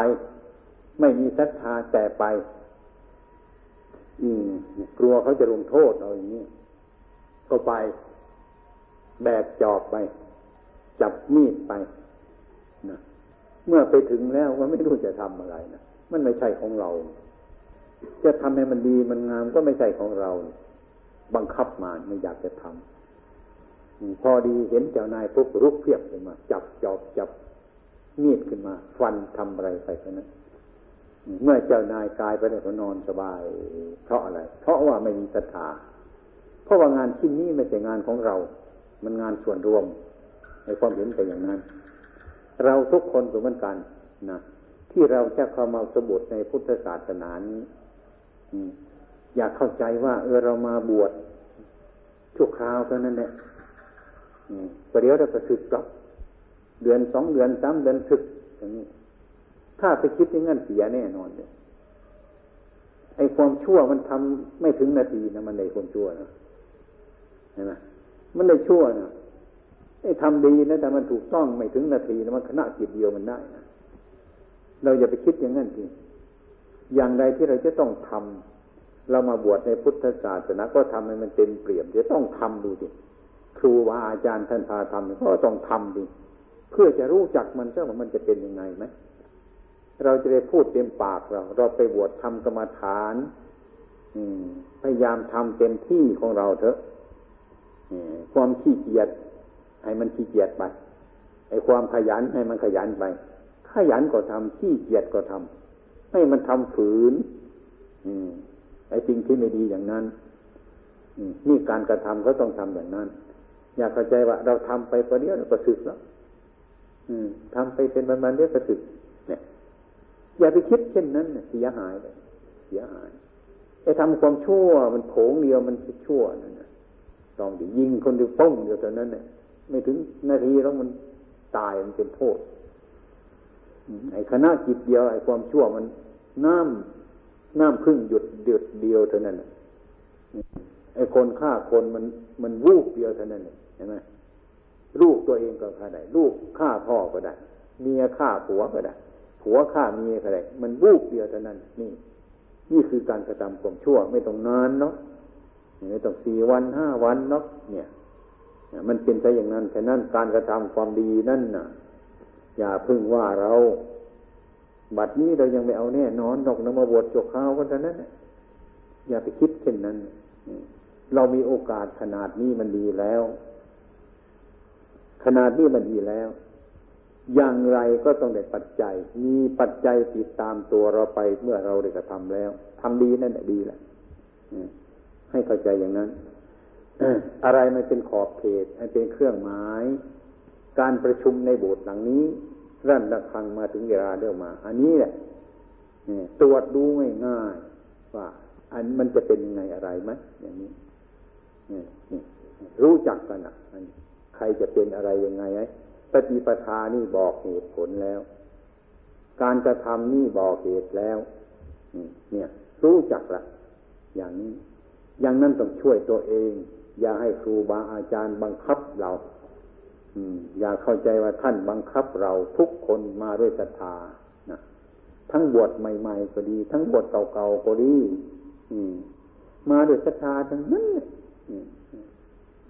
S2: ไม่มีศรัทธาแต่ไป อืม กลัวเขาจะลงโทษเอาอย่างนี้ก็ไป แบกจอบไป จับมีดไปนะเมื่อไปถึงแล้วก็ไม่รู้จะทำอะไรนะมันไม่ใช่ของเรา จะทำให้มันดีมันงามก็ไม่ใช่ของเรา บังคับมาไม่อยากจะทำพอดีเห็นเจ้านายปุ๊บรุกเพียบเลยมา จับจอบจับ มีดขึ้นมา ฟันทำอะไรไปแค่นั้นเมื่อเจ้านายกายไปแล้วก็นอนสบาย เพราะอะไร เพราะว่าไม่มีศรัทธาเพราะว่างานชิ้นนี้ไม่ใช่งานของเรา มันงานส่วนรวม ในความเห็นไปอย่างนั้น เราทุกคนเหมือนกันนะที่เราจะเข้ามาสมบทในพุทธศาสนานี้อยากเข้าใจว่า เออเรามาบวชชั่วคราวเท่านั้นแหละประเดี๋ยวเราก็สึกกลับ เดือนสองเดือนสามเดือนถึกอย่างนี้ ถ้าไปคิดอย่างนั้นเสียแน่นอนเลยไอ้ความชั่วมันทำไม่ถึงนาทีนะมันในความชั่วนะเห็นไหมมันได้ชั่วนะไอ้ทำดีนะแต่มันถูกต้องไม่ถึงนาทีนะมันขณะจิตเดียวมันได้นะเราอย่าไปคิดอย่างนั้นทีอย่างใดที่เราจะต้องทำเรามาบวชในพุทธศาสนาก็ทำให้มันเต็มเปี่ยมจะต้องทำดูดิครูบาอาจารย์ท่านพาทำก็ต้องทำดิ พื่อจะรู้จักมันซะว่ามันจะเป็นยังไงไหมเราจะได้พูดเต็มปากเรา เราไปบวชทำกรรมฐาน อืม พยายามทำเต็มที่ของเราเถอะความขี้เกียจให้มันขี้เกียจไปไอ้ความขยันให้มันขยันไป ขยันก็ทำขี้เกียจก็ทำให้มันทำฝืน อืมไอ้สิ่งที่ไม่ดีอย่างนั้นนี่การกระทำก็ต้องทำอย่างนั้น อยากเข้าใจว่า เราทำไปประเดี๋ยวเราก็สึกแล้ว ทำไปเป็นวันๆเดียวก็สึกเนี่ย อย่าไปคิดเช่นนั้นเสียหายเลยเสียหายไอ้ทำความชั่วมันโผงเดียวมันชั่วนั่นนะต้องดิยิงคนเดียวป้องเดียวเท่านั้นเนี่ยไม่ถึงนาทีแล้วมันตายมันเป็นโทษไอ้คณะจิตเดียวไอ้ความชั่วมันน้ำน้ำพึ่งหยุดเดือดเดียวเท่านั้นไอ้คนฆ่าคนมันมันวูบเดียวเท่านั้นเห็นไหม ลูกตัวเองก็ฆ่าได้ลูกฆ่าพ่อก็ได้เมียฆ่าผัวก็ได้ผัวฆ่าเมียก็ได้มันวูบเดียวเท่านั้น นี่ นี่คือการกระทำความชั่วไม่ต้องนานเนาะไม่ต้องสี่วันห้าวันเนาะเนี่ยมันเป็นไปอย่างนั้นฉะนั้นการกระทำความดีนั่นน่ะ อย่าพึ่งว่าเรา บัดนี้เรายังไม่เอาแน่นอนดอกนมาบวชจกข้าวกันแต่านั้นอย่าไปคิดเช่นนั้น เรามีโอกาสขนาดนี้มันดีแล้ว ขนาดนี้มันดีแล้ว อย่างไรก็ต้องได้ปัจจัย มีปัจจัยติดตามตัวเราไปเมื่อเราได้กระทำแล้วทำดีนั่นแหละดีแหละให้เข้าใจอย่างนั้นอะไรมันเป็นขอบเขตให้เป็นเครื่องหมาย การประชุมในโบสถ์หลังนี้รั่นระฆังมาถึงเวลาเดิมมา อันนี้แหละตรวจดูง่ายๆว่า อันมันจะเป็นยังไงอะไรไหมอย่างนี้รู้จักกันอะ ใครจะเป็นอะไรยังไงไอ้ปฏิปทานี่บอกเหตุผลแล้ว การจะทำนี่บอกเหตุแล้วเนี่ยรู้จักละอย่างนี้ อย่างนั้นต้องช่วยตัวเอง อย่าให้ครูบาอาจารย์บังคับเราอย่าเข้าใจว่าท่านบังคับเราทุกคนมาด้วยศรัทธานะทั้งบวชใหม่ ๆ ก็ดี ทั้งบวชเก่าๆก็ดีมาด้วยศรัทธาทั้งนั้น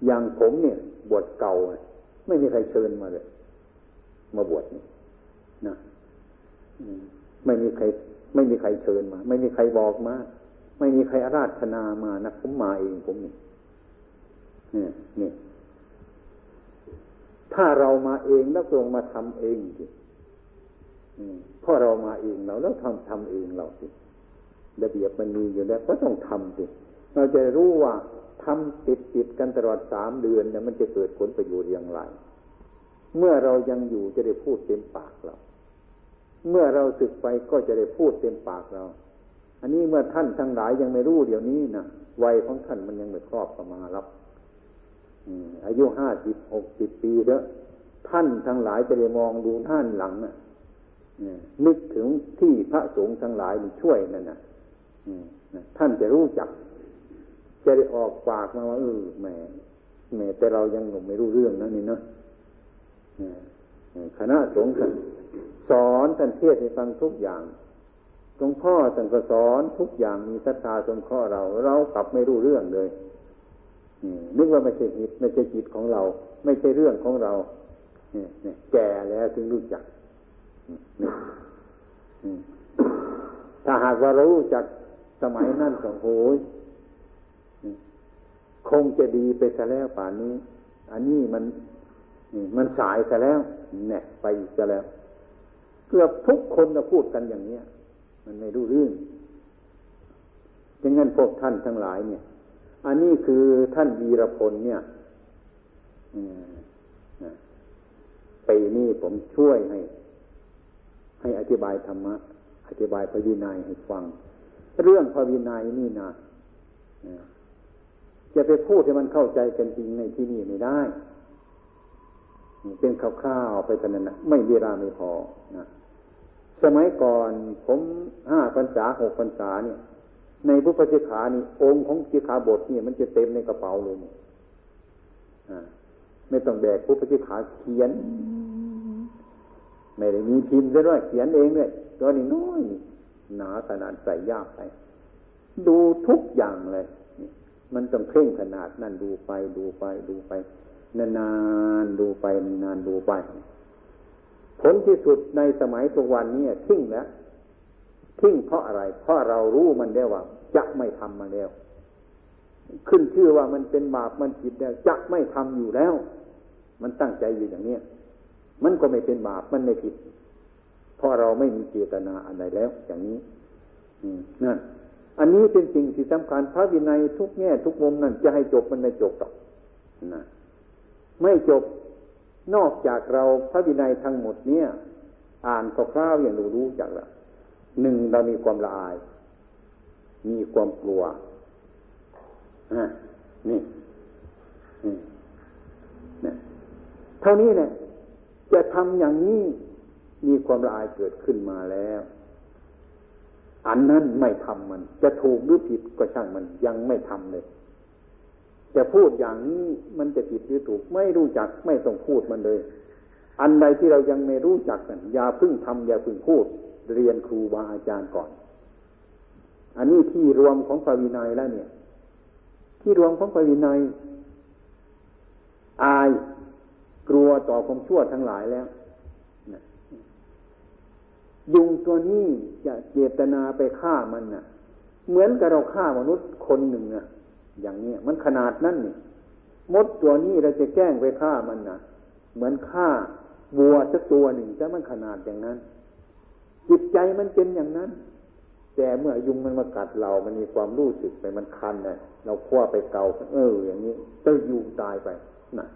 S2: อย่างผมเนี่ย บวชเก่า ไม่มีใครเชิญมาเลย มาบวชนี่นะไม่มีใคร ไม่มีใครเชิญมา ไม่มีใครบอกมาไม่มีใครอาราธนามานะผมมาเองผมนี่นี่ถ้าเรามาเองแล้วลงมาทำเองสิพราะเรามาเองเราแล้วทำทำเองเราสิระเบียบมันมีอยู่แล้วก็ต้องทำสิเราจะรู้ว่า ทำติดติดกันตลอดสามเดือนเนี่ยมันจะเกิดผลประโยชน์อย่างไร เมื่อเรายังอยู่จะได้พูดเต็มปากเรา เมื่อเราสึกไปก็จะได้พูดเต็มปากเรา อันนี้เมื่อท่านทั้งหลายยังไม่รู้เดี๋ยวนี้นะวัยของท่านมันยังไม่ครอบประมารับอายุห้าสิบหกสิบปีแล้วท่านทั้งหลายจะได้มองดูท่านหลังน่ะนึกถึงที่พระสงฆ์ทั้งหลายมีช่วยนั่นน่ะท่านจะรู้จัก จะได้ออกปากมาว่าเออแหมแหมแต่เรายังหนุ่มไม่รู้เรื่องนะนี่เนาะคณะสงฆ์สอนท่านเทศให้ฟังทุกอย่างหลวงพ่อท่านก็สอนทุกอย่างมีศรัทธาสงเคราะห์เรา เรากลับไม่รู้เรื่องเลยนึกว่าไม่ใช่จิตไม่ใช่จิตของเรา ไม่ใช่เรื่องของเราเนี่ยแก่แล้วถึงรู้จักถ้าหากว่าเรารู้จักสมัยนั้นก็โหย คงจะดีไปซะแล้วป่านนี้ อันนี้มันมันสายซะแล้วเนี่ยไปซะแล้ว เกือบทุกคนจะพูดกันอย่างเนี้ย มันไม่รู้เรื่องดังนั้นพวกท่านทั้งหลายเนี่ย อันนี้คือท่านวีรพลเนี่ยปีนี้ผมช่วยให้ ให้อธิบายธรรมะ อธิบายพระวินัยให้ฟัง เรื่องพระวินัยนี่นะ จะไปพูดให้มันเข้าใจกันจริงในที่นี่ไม่ได้เป็นคร่าวๆไปกันนั้นนะไม่เวลาไม่พอนะสมัยก่อนผมห้าพรรษาหกพรรษาเนี่ย ในพุทธสิกขานี่องค์ของสิกขาบทนี่มันจะเต็มในกระเป๋าเลยไม่ต้องแบกพุทธิขาเขียน ไม่ได้มีพิมพ์ซะด้วยเขียนเองเลยตัวนี้น้อยหนาขนาดใส่ยากไป ดูทุกอย่างเลย มันต้องเพ่งขนาดนั่นดูไปดูไปดูไป นานๆดูไปนานดูไป ผลที่สุดในสมัยตุกวันนี้ทิ้งแล้วทิ้งเพราะอะไร เพราะเรารู้มันแล้วว่าจะไม่ทำมาแล้ว ขึ้นชื่อว่ามันเป็นบาปมันผิดแล้วจะไม่ทำอยู่แล้ว มันตั้งใจอยู่อย่างเนี้ยมันก็ไม่เป็นบาปมันไม่ผิด เพราะเราไม่มีเจตนาอะไรแล้ว อย่างนี้นั่น อันนี้เป็นสิ่งที่สำคัญพระวินัยทุกแง่ทุกมุมนั่นจะให้จบมันไม่จบหรอกนะไม่จบนอกจากเราพระวินัยทั้งหมดเนี่ย อ่านคร่าวๆอย่างรู้รู้จากละหนึ่งเรามีความละอาย มีความกลัวอ่านี่นี่เท่านี้เนี่ยจะทำอย่างนี้มีความละอายเกิดขึ้นมาแล้ว อันนั้นไม่ทำมัน จะถูกหรือผิดก็ช่างมันยังไม่ทำเลยจะพูดอย่างนี้มันจะผิดหรือถูกไม่รู้จักไม่ต้องพูดมันเลย อันใดที่เรายังไม่รู้จักกันอย่าพึ่งทำอย่าพึ่งพูด เรียนครูบาอาจารย์ก่อน อันนี้ที่รวมของพระวินัยแล้วเนี่ย ที่รวมของพระวินัยอายกลัวต่อความชั่วทั้งหลายแล้ว ยุงตัวนี้จะเจตนาไปฆ่ามันน่ะ เหมือนกับเราฆ่ามนุษย์คนหนึ่งน่ะ อย่างนี้มันขนาดนั้นนี่มดตัวนี้เราจะแกล้งไปฆ่ามันนะเหมือนฆ่าวัวสักตัวหนึ่งจะมันขนาดอย่างนั้น จิตใจมันเป็นอย่างนั้น แต่เมื่อยุงมันมากัดเรา มันมีความรู้สึกไปมันคันเลยเราคว้าไปเกาเออ อย่างนี้ต้ยุงตายไปนะ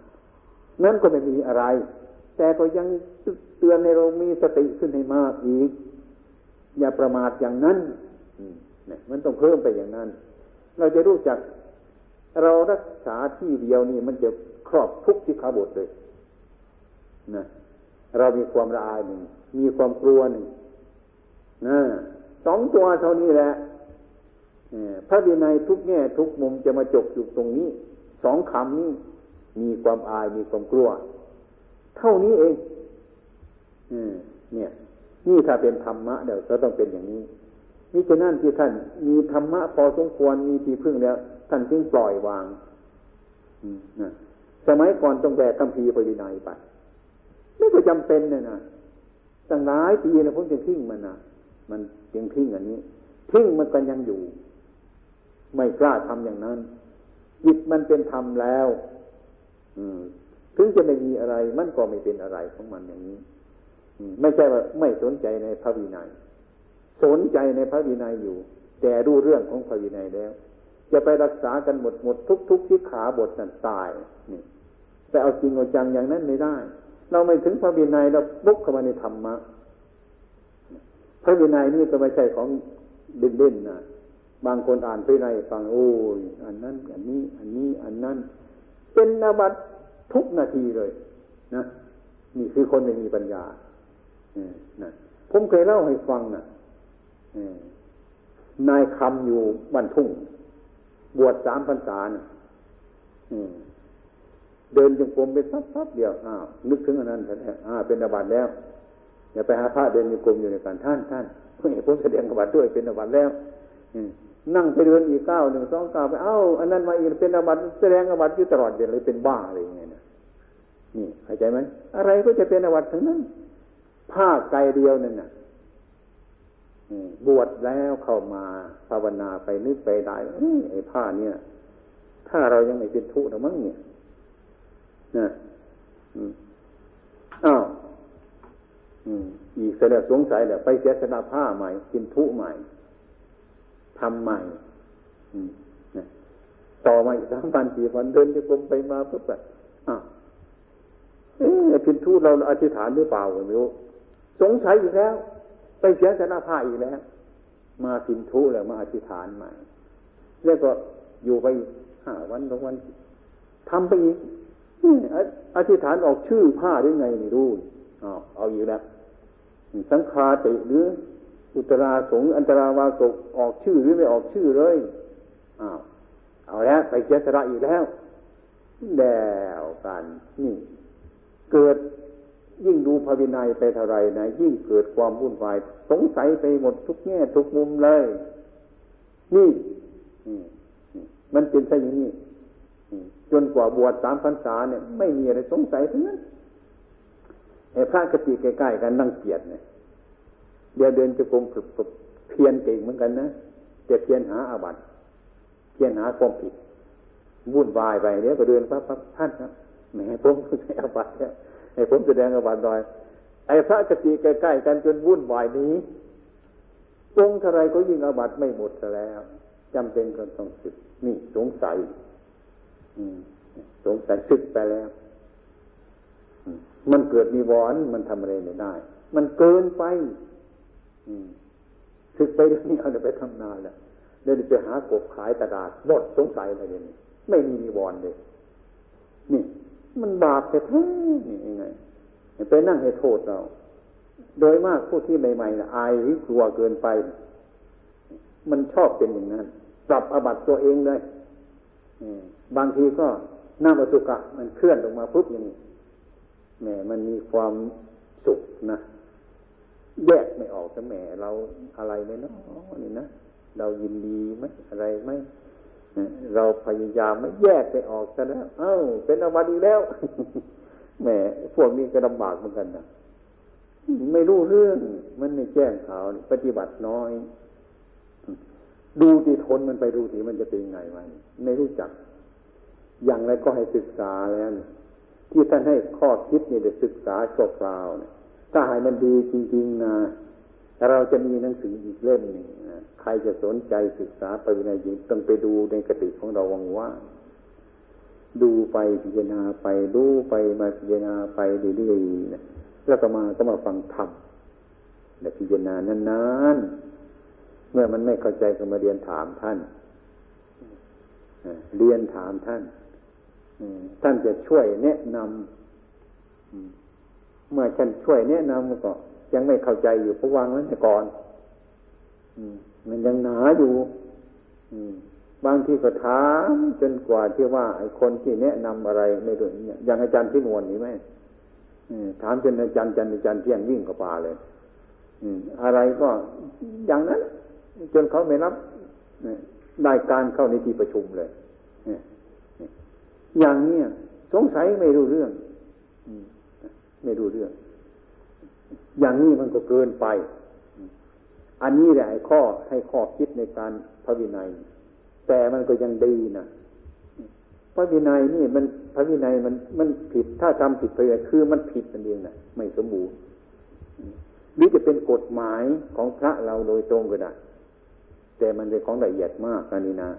S2: นั่นก็ไม่มีอะไร แต่ก็ยังเตือนในเรามีสติขึ้นให้มากอีก อย่าประมาทอย่างนั้นนะมันต้องเพิ่มไปอย่างนั้น เราจะรู้จัก เรารักษาที่เดียวนี่มันจะครอบทุกที่ขาบทเลยนะเรามีความละอายหนึ่งมีความกลัวหนึ่งนะสองตัวเท่านี้แหละพระวินัยทุกแง่ทุกมุมจะมาจบอยู่ตรงนี้สองคำนี้มีความอายมีความกลัว เท่านี้เองเนี่ย นี่ถ้าเป็นธรรมะเดี๋ยวจะต้องเป็นอย่างนี้นี่จะนั่นที่ท่านมีธรรมะพอสมควรมีที่พึ่งแล้ว ท่านจึงปล่อยวางนะสมัยก่อนต้องแบกคำพีปรินัยไปไม่ก็จำเป็นเนี่ยนะตั้งหลายปีนะผมจะทิ้งมันนะมันยังทิ้งอันนี้ทิ้งมันก็ยังอยู่ ไม่กล้าทำอย่างนั้นจิตมันเป็นธรรมแล้ว อืม ถึงจะไม่มีอะไร มันก็ไม่เป็นอะไรของมันอย่างนี้ไม่ใช่ว่าไม่สนใจในพระวินัย สนใจในพระวินัยอยู่ แต่รู้เรื่องของพระวินัยแล้ว จะไปรักษากันหมดหมดทุกทุกที่ขาบทนั่นตายนี่แต่เอาจริงเอาจังอย่างนั้นไม่ได้ เราไม่ถึงพระวินัยเราบุกเข้ามาในธรรมะพระวินัยนี่ก็ไม่ใช่ของเล่นๆนะบางคนอ่านพระวินัยฟังโอ้ยอันนั้น อันนี้ อันนี้ อันนั้น เป็นนาบัต ทุกนาทีเลย นะนี่คือคนไม่มีปัญญานะผมเคยเล่าให้ฟังนะนายคำอยู่บ้านทุ่ง บวชสามพรรษาเนี่ยเดินจงกรมไปสักๆเดียวอ้าวนึกถึงอันนั้นแต่อ่าเป็นอาบัติแล้วอย่าไปหาพระเดินจงกรมอยู่ในการท่านท่านผมแสดงอาบัติด้วยเป็นอาบัติแล้วนั่งไปเดินอีกเก้าหนึ่งสองเก้าไปเอ้าอันนั้นมาอีกเป็นอาบัติแสดงอาบัติอยู่ตลอดเดือนเลยเป็นบ้าอะไรอย่างเงี้ย นี่เข้าใจไหมอะไรก็จะเป็นอาบัติทั้งนั้น ผ้าไกลเดียวนั่นน่ะบวชแล้วเข้ามาภาวนาไปนึกไปได้ไอ้ผ้าเนี่ย ถ้าเรายังไม่เป็นทุกข์นะมั้งเนี่ยนะอ้าวอีกแสดงสงสัยแหละไปเสียสละผ้าใหม่กินทุใหม่ทำใหม่ต่อมาอีกสามพันสี่พันเดินจะกลมไปมาปุ๊บแบบอ้าวเอ๊ะพินทุเราอธิษฐานหรือเปล่าไม่รู้สงสัยอีกแล้ว ไปเสียสละผ้าอีกแล้ว มาสินทุแล้วมาอธิษฐานใหม่แล้วก็อยู่ไปห้าวันสองวันทำไปอีกอธิษฐานออกชื่อผ้าได้ไงไม่รู้เอาเอาอยู่แล้วสังคาติหรืออุตราสงอันตราวาสกออกชื่อหรือไม่ออกชื่อเลยอ้าวเอาแล้วไปเสียสละอีกแล้วแล้วกันนี่ เกิด ยิ่งดูพระวินัยไปเท่าไรนะยิ่งเกิดความวุ่นวาย สงสัยไปหมดทุกแง่ทุกมุมเลย นี่มันเป็นซะอย่างนี้จนกว่าบวชสามพรรษาเนี่ย ไม่มีอะไรสงสัยทั้งนั้นไอ้พระกติใกล้ๆกันนั่งเกียดเนี่ยเดี๋ยวเดินจะกรมฝึกเพียนเก่งเหมือนกันนะแต่เพียนหาอาบัติเพียนหาความผิดวุ่นวายไปเดี๋ยวก็เดินปั๊บปั๊บท่านครับแหมผมใช้อาบัติเนี่ย ไอ้ผมแสดงอาบัตหน่อย ไอ้พระกติใกล้ๆกันจนวุ่นวายนี้องเท่าไรก็ยิ่งอาบัตไม่หมดแล้วจำเป็นก็ต้องสึกนี่สงสัยสงสัยสึกไปแล้วมันเกิดมีวอนมันทำอะไรไม่ได้ มันเกินไปสึกไปเรื่องนี้เอาไปทำนานแล้วเดินไปหากบขายตลาดหมดสงสัยอะไรเนี่ยไม่มีมีวอนเลย นี่ มันบาปแท้ๆนี่ยังไงไปนั่งให้โทษเรา โดยมากผู้ที่ใหม่ๆนะอายหรือกลัวเกินไป มันชอบเป็นอย่างนั้นปรับอบัตตัวเองเลยบางทีก็หน้าประสุกะ มันเคลื่อนลงมาปุ๊บอย่างนี้แหมมันมีความสุขนะแยกไม่ออกแต่แหมเราอะไรไหมเนาะนี่นะเรายินดีไหมอะไรไหม เราพยายามไม่แยกไปออกซะแล้ว เอ้า เป็นอวัตอีกแล้วแหมพวกนี้ก็ลำบากเหมือนกันนะไม่รู้เรื่อง มันไม่แจ้งข่าวปฏิบัติน้อย ดูที่ทนมันไปดูที่มันจะเป็นไงไว้ไม่รู้จัก อย่างไรก็ให้ศึกษาแล้วที่ท่านให้ข้อคิดนี่เดี๋ยวศึกษาชั่วคราวเนี่ยถ้าหายมันดีจริง ๆ นะ เราจะมีหนังสืออีกเล่มหนึ่งใครจะสนใจศึกษาไปในยิงต้องไปดูในกติของเราวังว่า ดูไปพิจารณาไปดูไปมาพิจารณาไปเรื่อยๆนะแล้วก็มาก็มาฟังธรรมแต่พิจารณานานๆ เมื่อมันไม่เข้าใจก็มาเรียนถามท่านเรียนถามท่านท่านจะช่วยแนะนำเมื่อท่านช่วยแนะนำก็ ยังไม่เข้าใจอยู่เพราะวางไว้ก่อนมันยังหนาอยู่บางที่ก็ถามจนกว่าที่ว่าไอ้คนที่แนะนำอะไรไม่รู้อย่างอาจารย์ที่นวลนี่ไหมถามจนอาจารย์จันอาจารย์เที่ยงวิ่งกับป่าเลยอะไรก็อย่างนั้น จนเขาไม่รับได้การเข้าในที่ประชุมเลยอย่างเนี้ยสงสัยไม่รู้เรื่องไม่รู้เรื่อง อย่างนี้มันก็เกินไป อันนี้แหละให้ข้อให้ข้อคิดในการพระวินัย แต่มันก็ยังดีนะพระวินัยนี่มันพระวินัยมันมันผิดถ้าทำผิดไปคือมันผิดนั่นเองนะไม่สมบูรณ์หรือจะเป็นกฎหมายของพระเราโดยตรงก็ได้แต่มันเป็นของละเอียดมากนะนี่นะ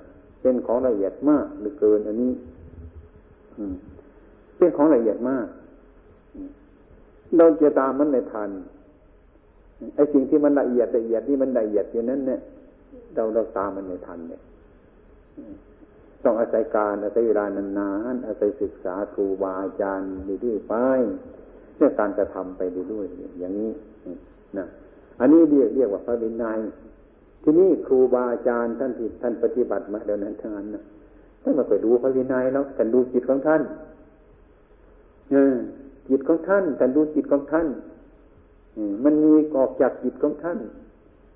S2: เป็นของละเอียดมากหรือเกินอันนี้เป็นของละเอียดมาก เราจะตามมันในทันไอ้สิ่งที่มันละเอียดละเอียดที่มันละเอียดอยู่นั้นเนี่ย เราเราตามมันในทันเนี่ยต้องอาศัยการอาศัยเวลานานๆอาศัยศึกษาครูบาอาจารย์เรื่อยๆไปเรื่องการกระทำไปเรื่อยๆอย่างนี้นะอันนี้เรียกเรียกว่าพระวินัยที่นี้ครูบาอาจารย์ท่านที่ท่านปฏิบัติมาเดี๋ยวนั้นทั้งนั้นนะท่านมาไปดูพระวินัยแล้วท่านดูจิตของท่าน เออ จิตของท่านท่านดูจิตของท่านมันมีออกจากจิตของท่าน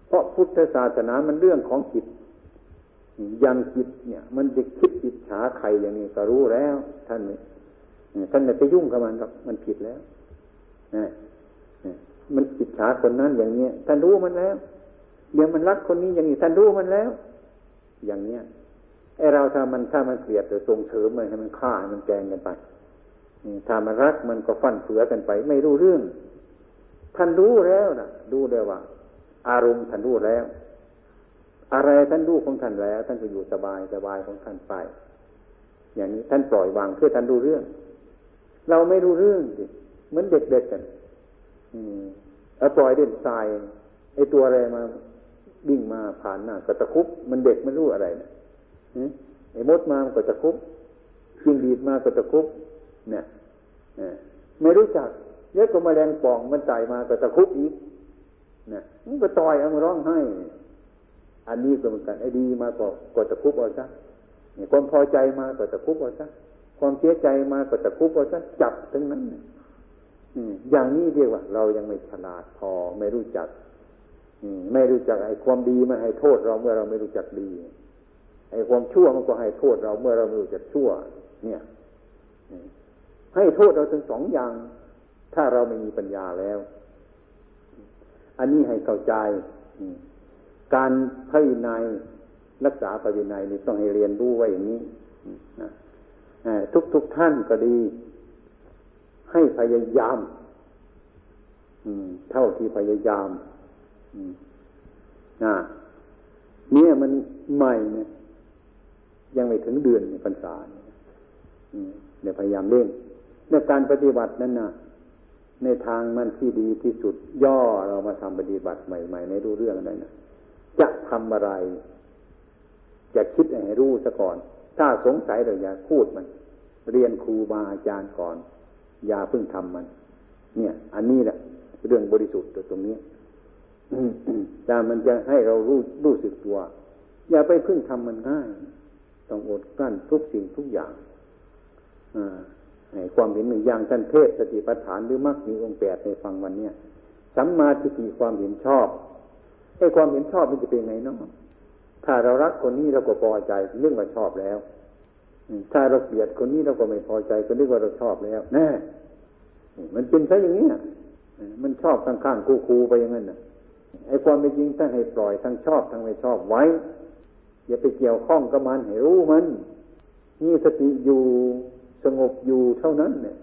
S2: เพราะพุทธศาสนามันเรื่องของจิตอย่างจิตเนี่ย มันจะคิดจิตฉาใครอย่างนี้ก็รู้แล้ว ท่านท่านไม่ไปยุ่งกับมันหรอกมันผิดแล้วมันจิตฉาคนนั้นอย่างเนี้ยท่านรู้มันแล้วเดี๋ยวมันรักคนนี้อย่างนี้ท่านรู้มันแล้ว อย่างเนี้ยไอเราถ้ามันถ้ามันเกลียดหรือส่งเสริมมันให้มันฆ่ามันแกงกันไป ถ้ามันรักมันก็ฟันเฟือกันไป ไม่รู้เรื่อง ท่านรู้แล้วนะรู้ได้ว่า อารมณ์ท่านรู้แล้ว อะไรท่านรู้ของท่านแล้ว ท่านก็อยู่สบายสบายของท่านไป อย่างนี้ท่านปล่อยวางเพื่อท่านรู้เรื่อง เราไม่รู้เรื่องสิเหมือนเด็กๆกัน อืมเอาปล่อยเด่นทรายไอตัวอะไรมาวิ่งมาผ่านหน้าก็ตะคุบมันเด็กไม่รู้อะไรนะไอ้มดมาก็ตะคุบจิงดีดมาก็ตะคุบ เนี่ยไม่รู้จักเยอะก็มาแรงป่องมันใจมาก็ตะคุบอีกเนี่ยมันก็ต่อยเอามาร้องไห้ อันนี้ก็เหมือนกันไอ้ดีมาก็กดตะคุบเอาซะเนี่ยความพอใจมาก็ตะคุบเอาซะความเสียใจมาก็ตะคุบว่าจะจับทั้งนั้นอย่างนี้เรียกว่า เรายังไม่ฉลาดพอไม่รู้จักไม่รู้จักไอ้ความดีมาให้โทษเราเมื่อเราไม่รู้จักดีไอ้ความชั่วมันก็ให้โทษเราเมื่อเราไม่รู้จักชั่ว เนี่ย ให้โทษเราทั้งสองอย่าง ถ้าเราไม่มีปัญญาแล้ว อันนี้ให้เข้าใจ การพระวินัยรักษาพระวินัยนี่ต้องให้เรียนรู้ไว้อย่างนี้ทุกทุกท่านก็ดี ให้พยายามเท่าที่พยายามนะเนี่ยมันใหม่เนี่ยยังไม่ถึงเดือนในพรรษาเนี่ยพยายามเล่น ในการปฏิบัตินั้นนะในทางมันที่ดีที่สุด ย่อเรามาทำปฏิบัติใหม่ ๆ ในรู้เรื่องอะไรนะจะทำอะไร จะคิดให้รู้ซะก่อน ถ้าสงสัยเราอย่าพูดมัน เรียนครูบาอาจารย์ก่อน อย่าเพิ่งทำมัน เนี่ย อันนี้แหละเรื่องบริสุทธิ์ตรงนี้แต่มันจะให้เรารู้รู้สึกตัว อย่าไปพึ่งทำมันง่าย ต้องอดกลั้นทุกสิ่งทุกอย่าง อ่า ความเห็นหนึ่งอย่างท่านเทศสติปัฏฐานหรือมรรคมีองค์แปดในฟังวันเนี้ยสัมมาทิฏฐิความเห็นชอบไอ้ความเห็นชอบมันจะเป็นไงเนาะถ้าเรารักคนนี้เราก็พอใจเรื่องว่าชอบแล้วถ้าเราเกลียดคนนี้เราก็ไม่พอใจก็นึกว่าเราชอบแล้วแน่มันเป็นซะอย่างนี้มันชอบข้างๆคู่ๆไปอย่างนั้นนะไอ้ความเป็นจริงต้องให้ปล่อยทั้งชอบทั้งไม่ชอบไว้ อย่าไปเกี่ยวข้องกับมันให้รู้มันมีสติอยู่ งบอยู่เท่านั้นเนี่ย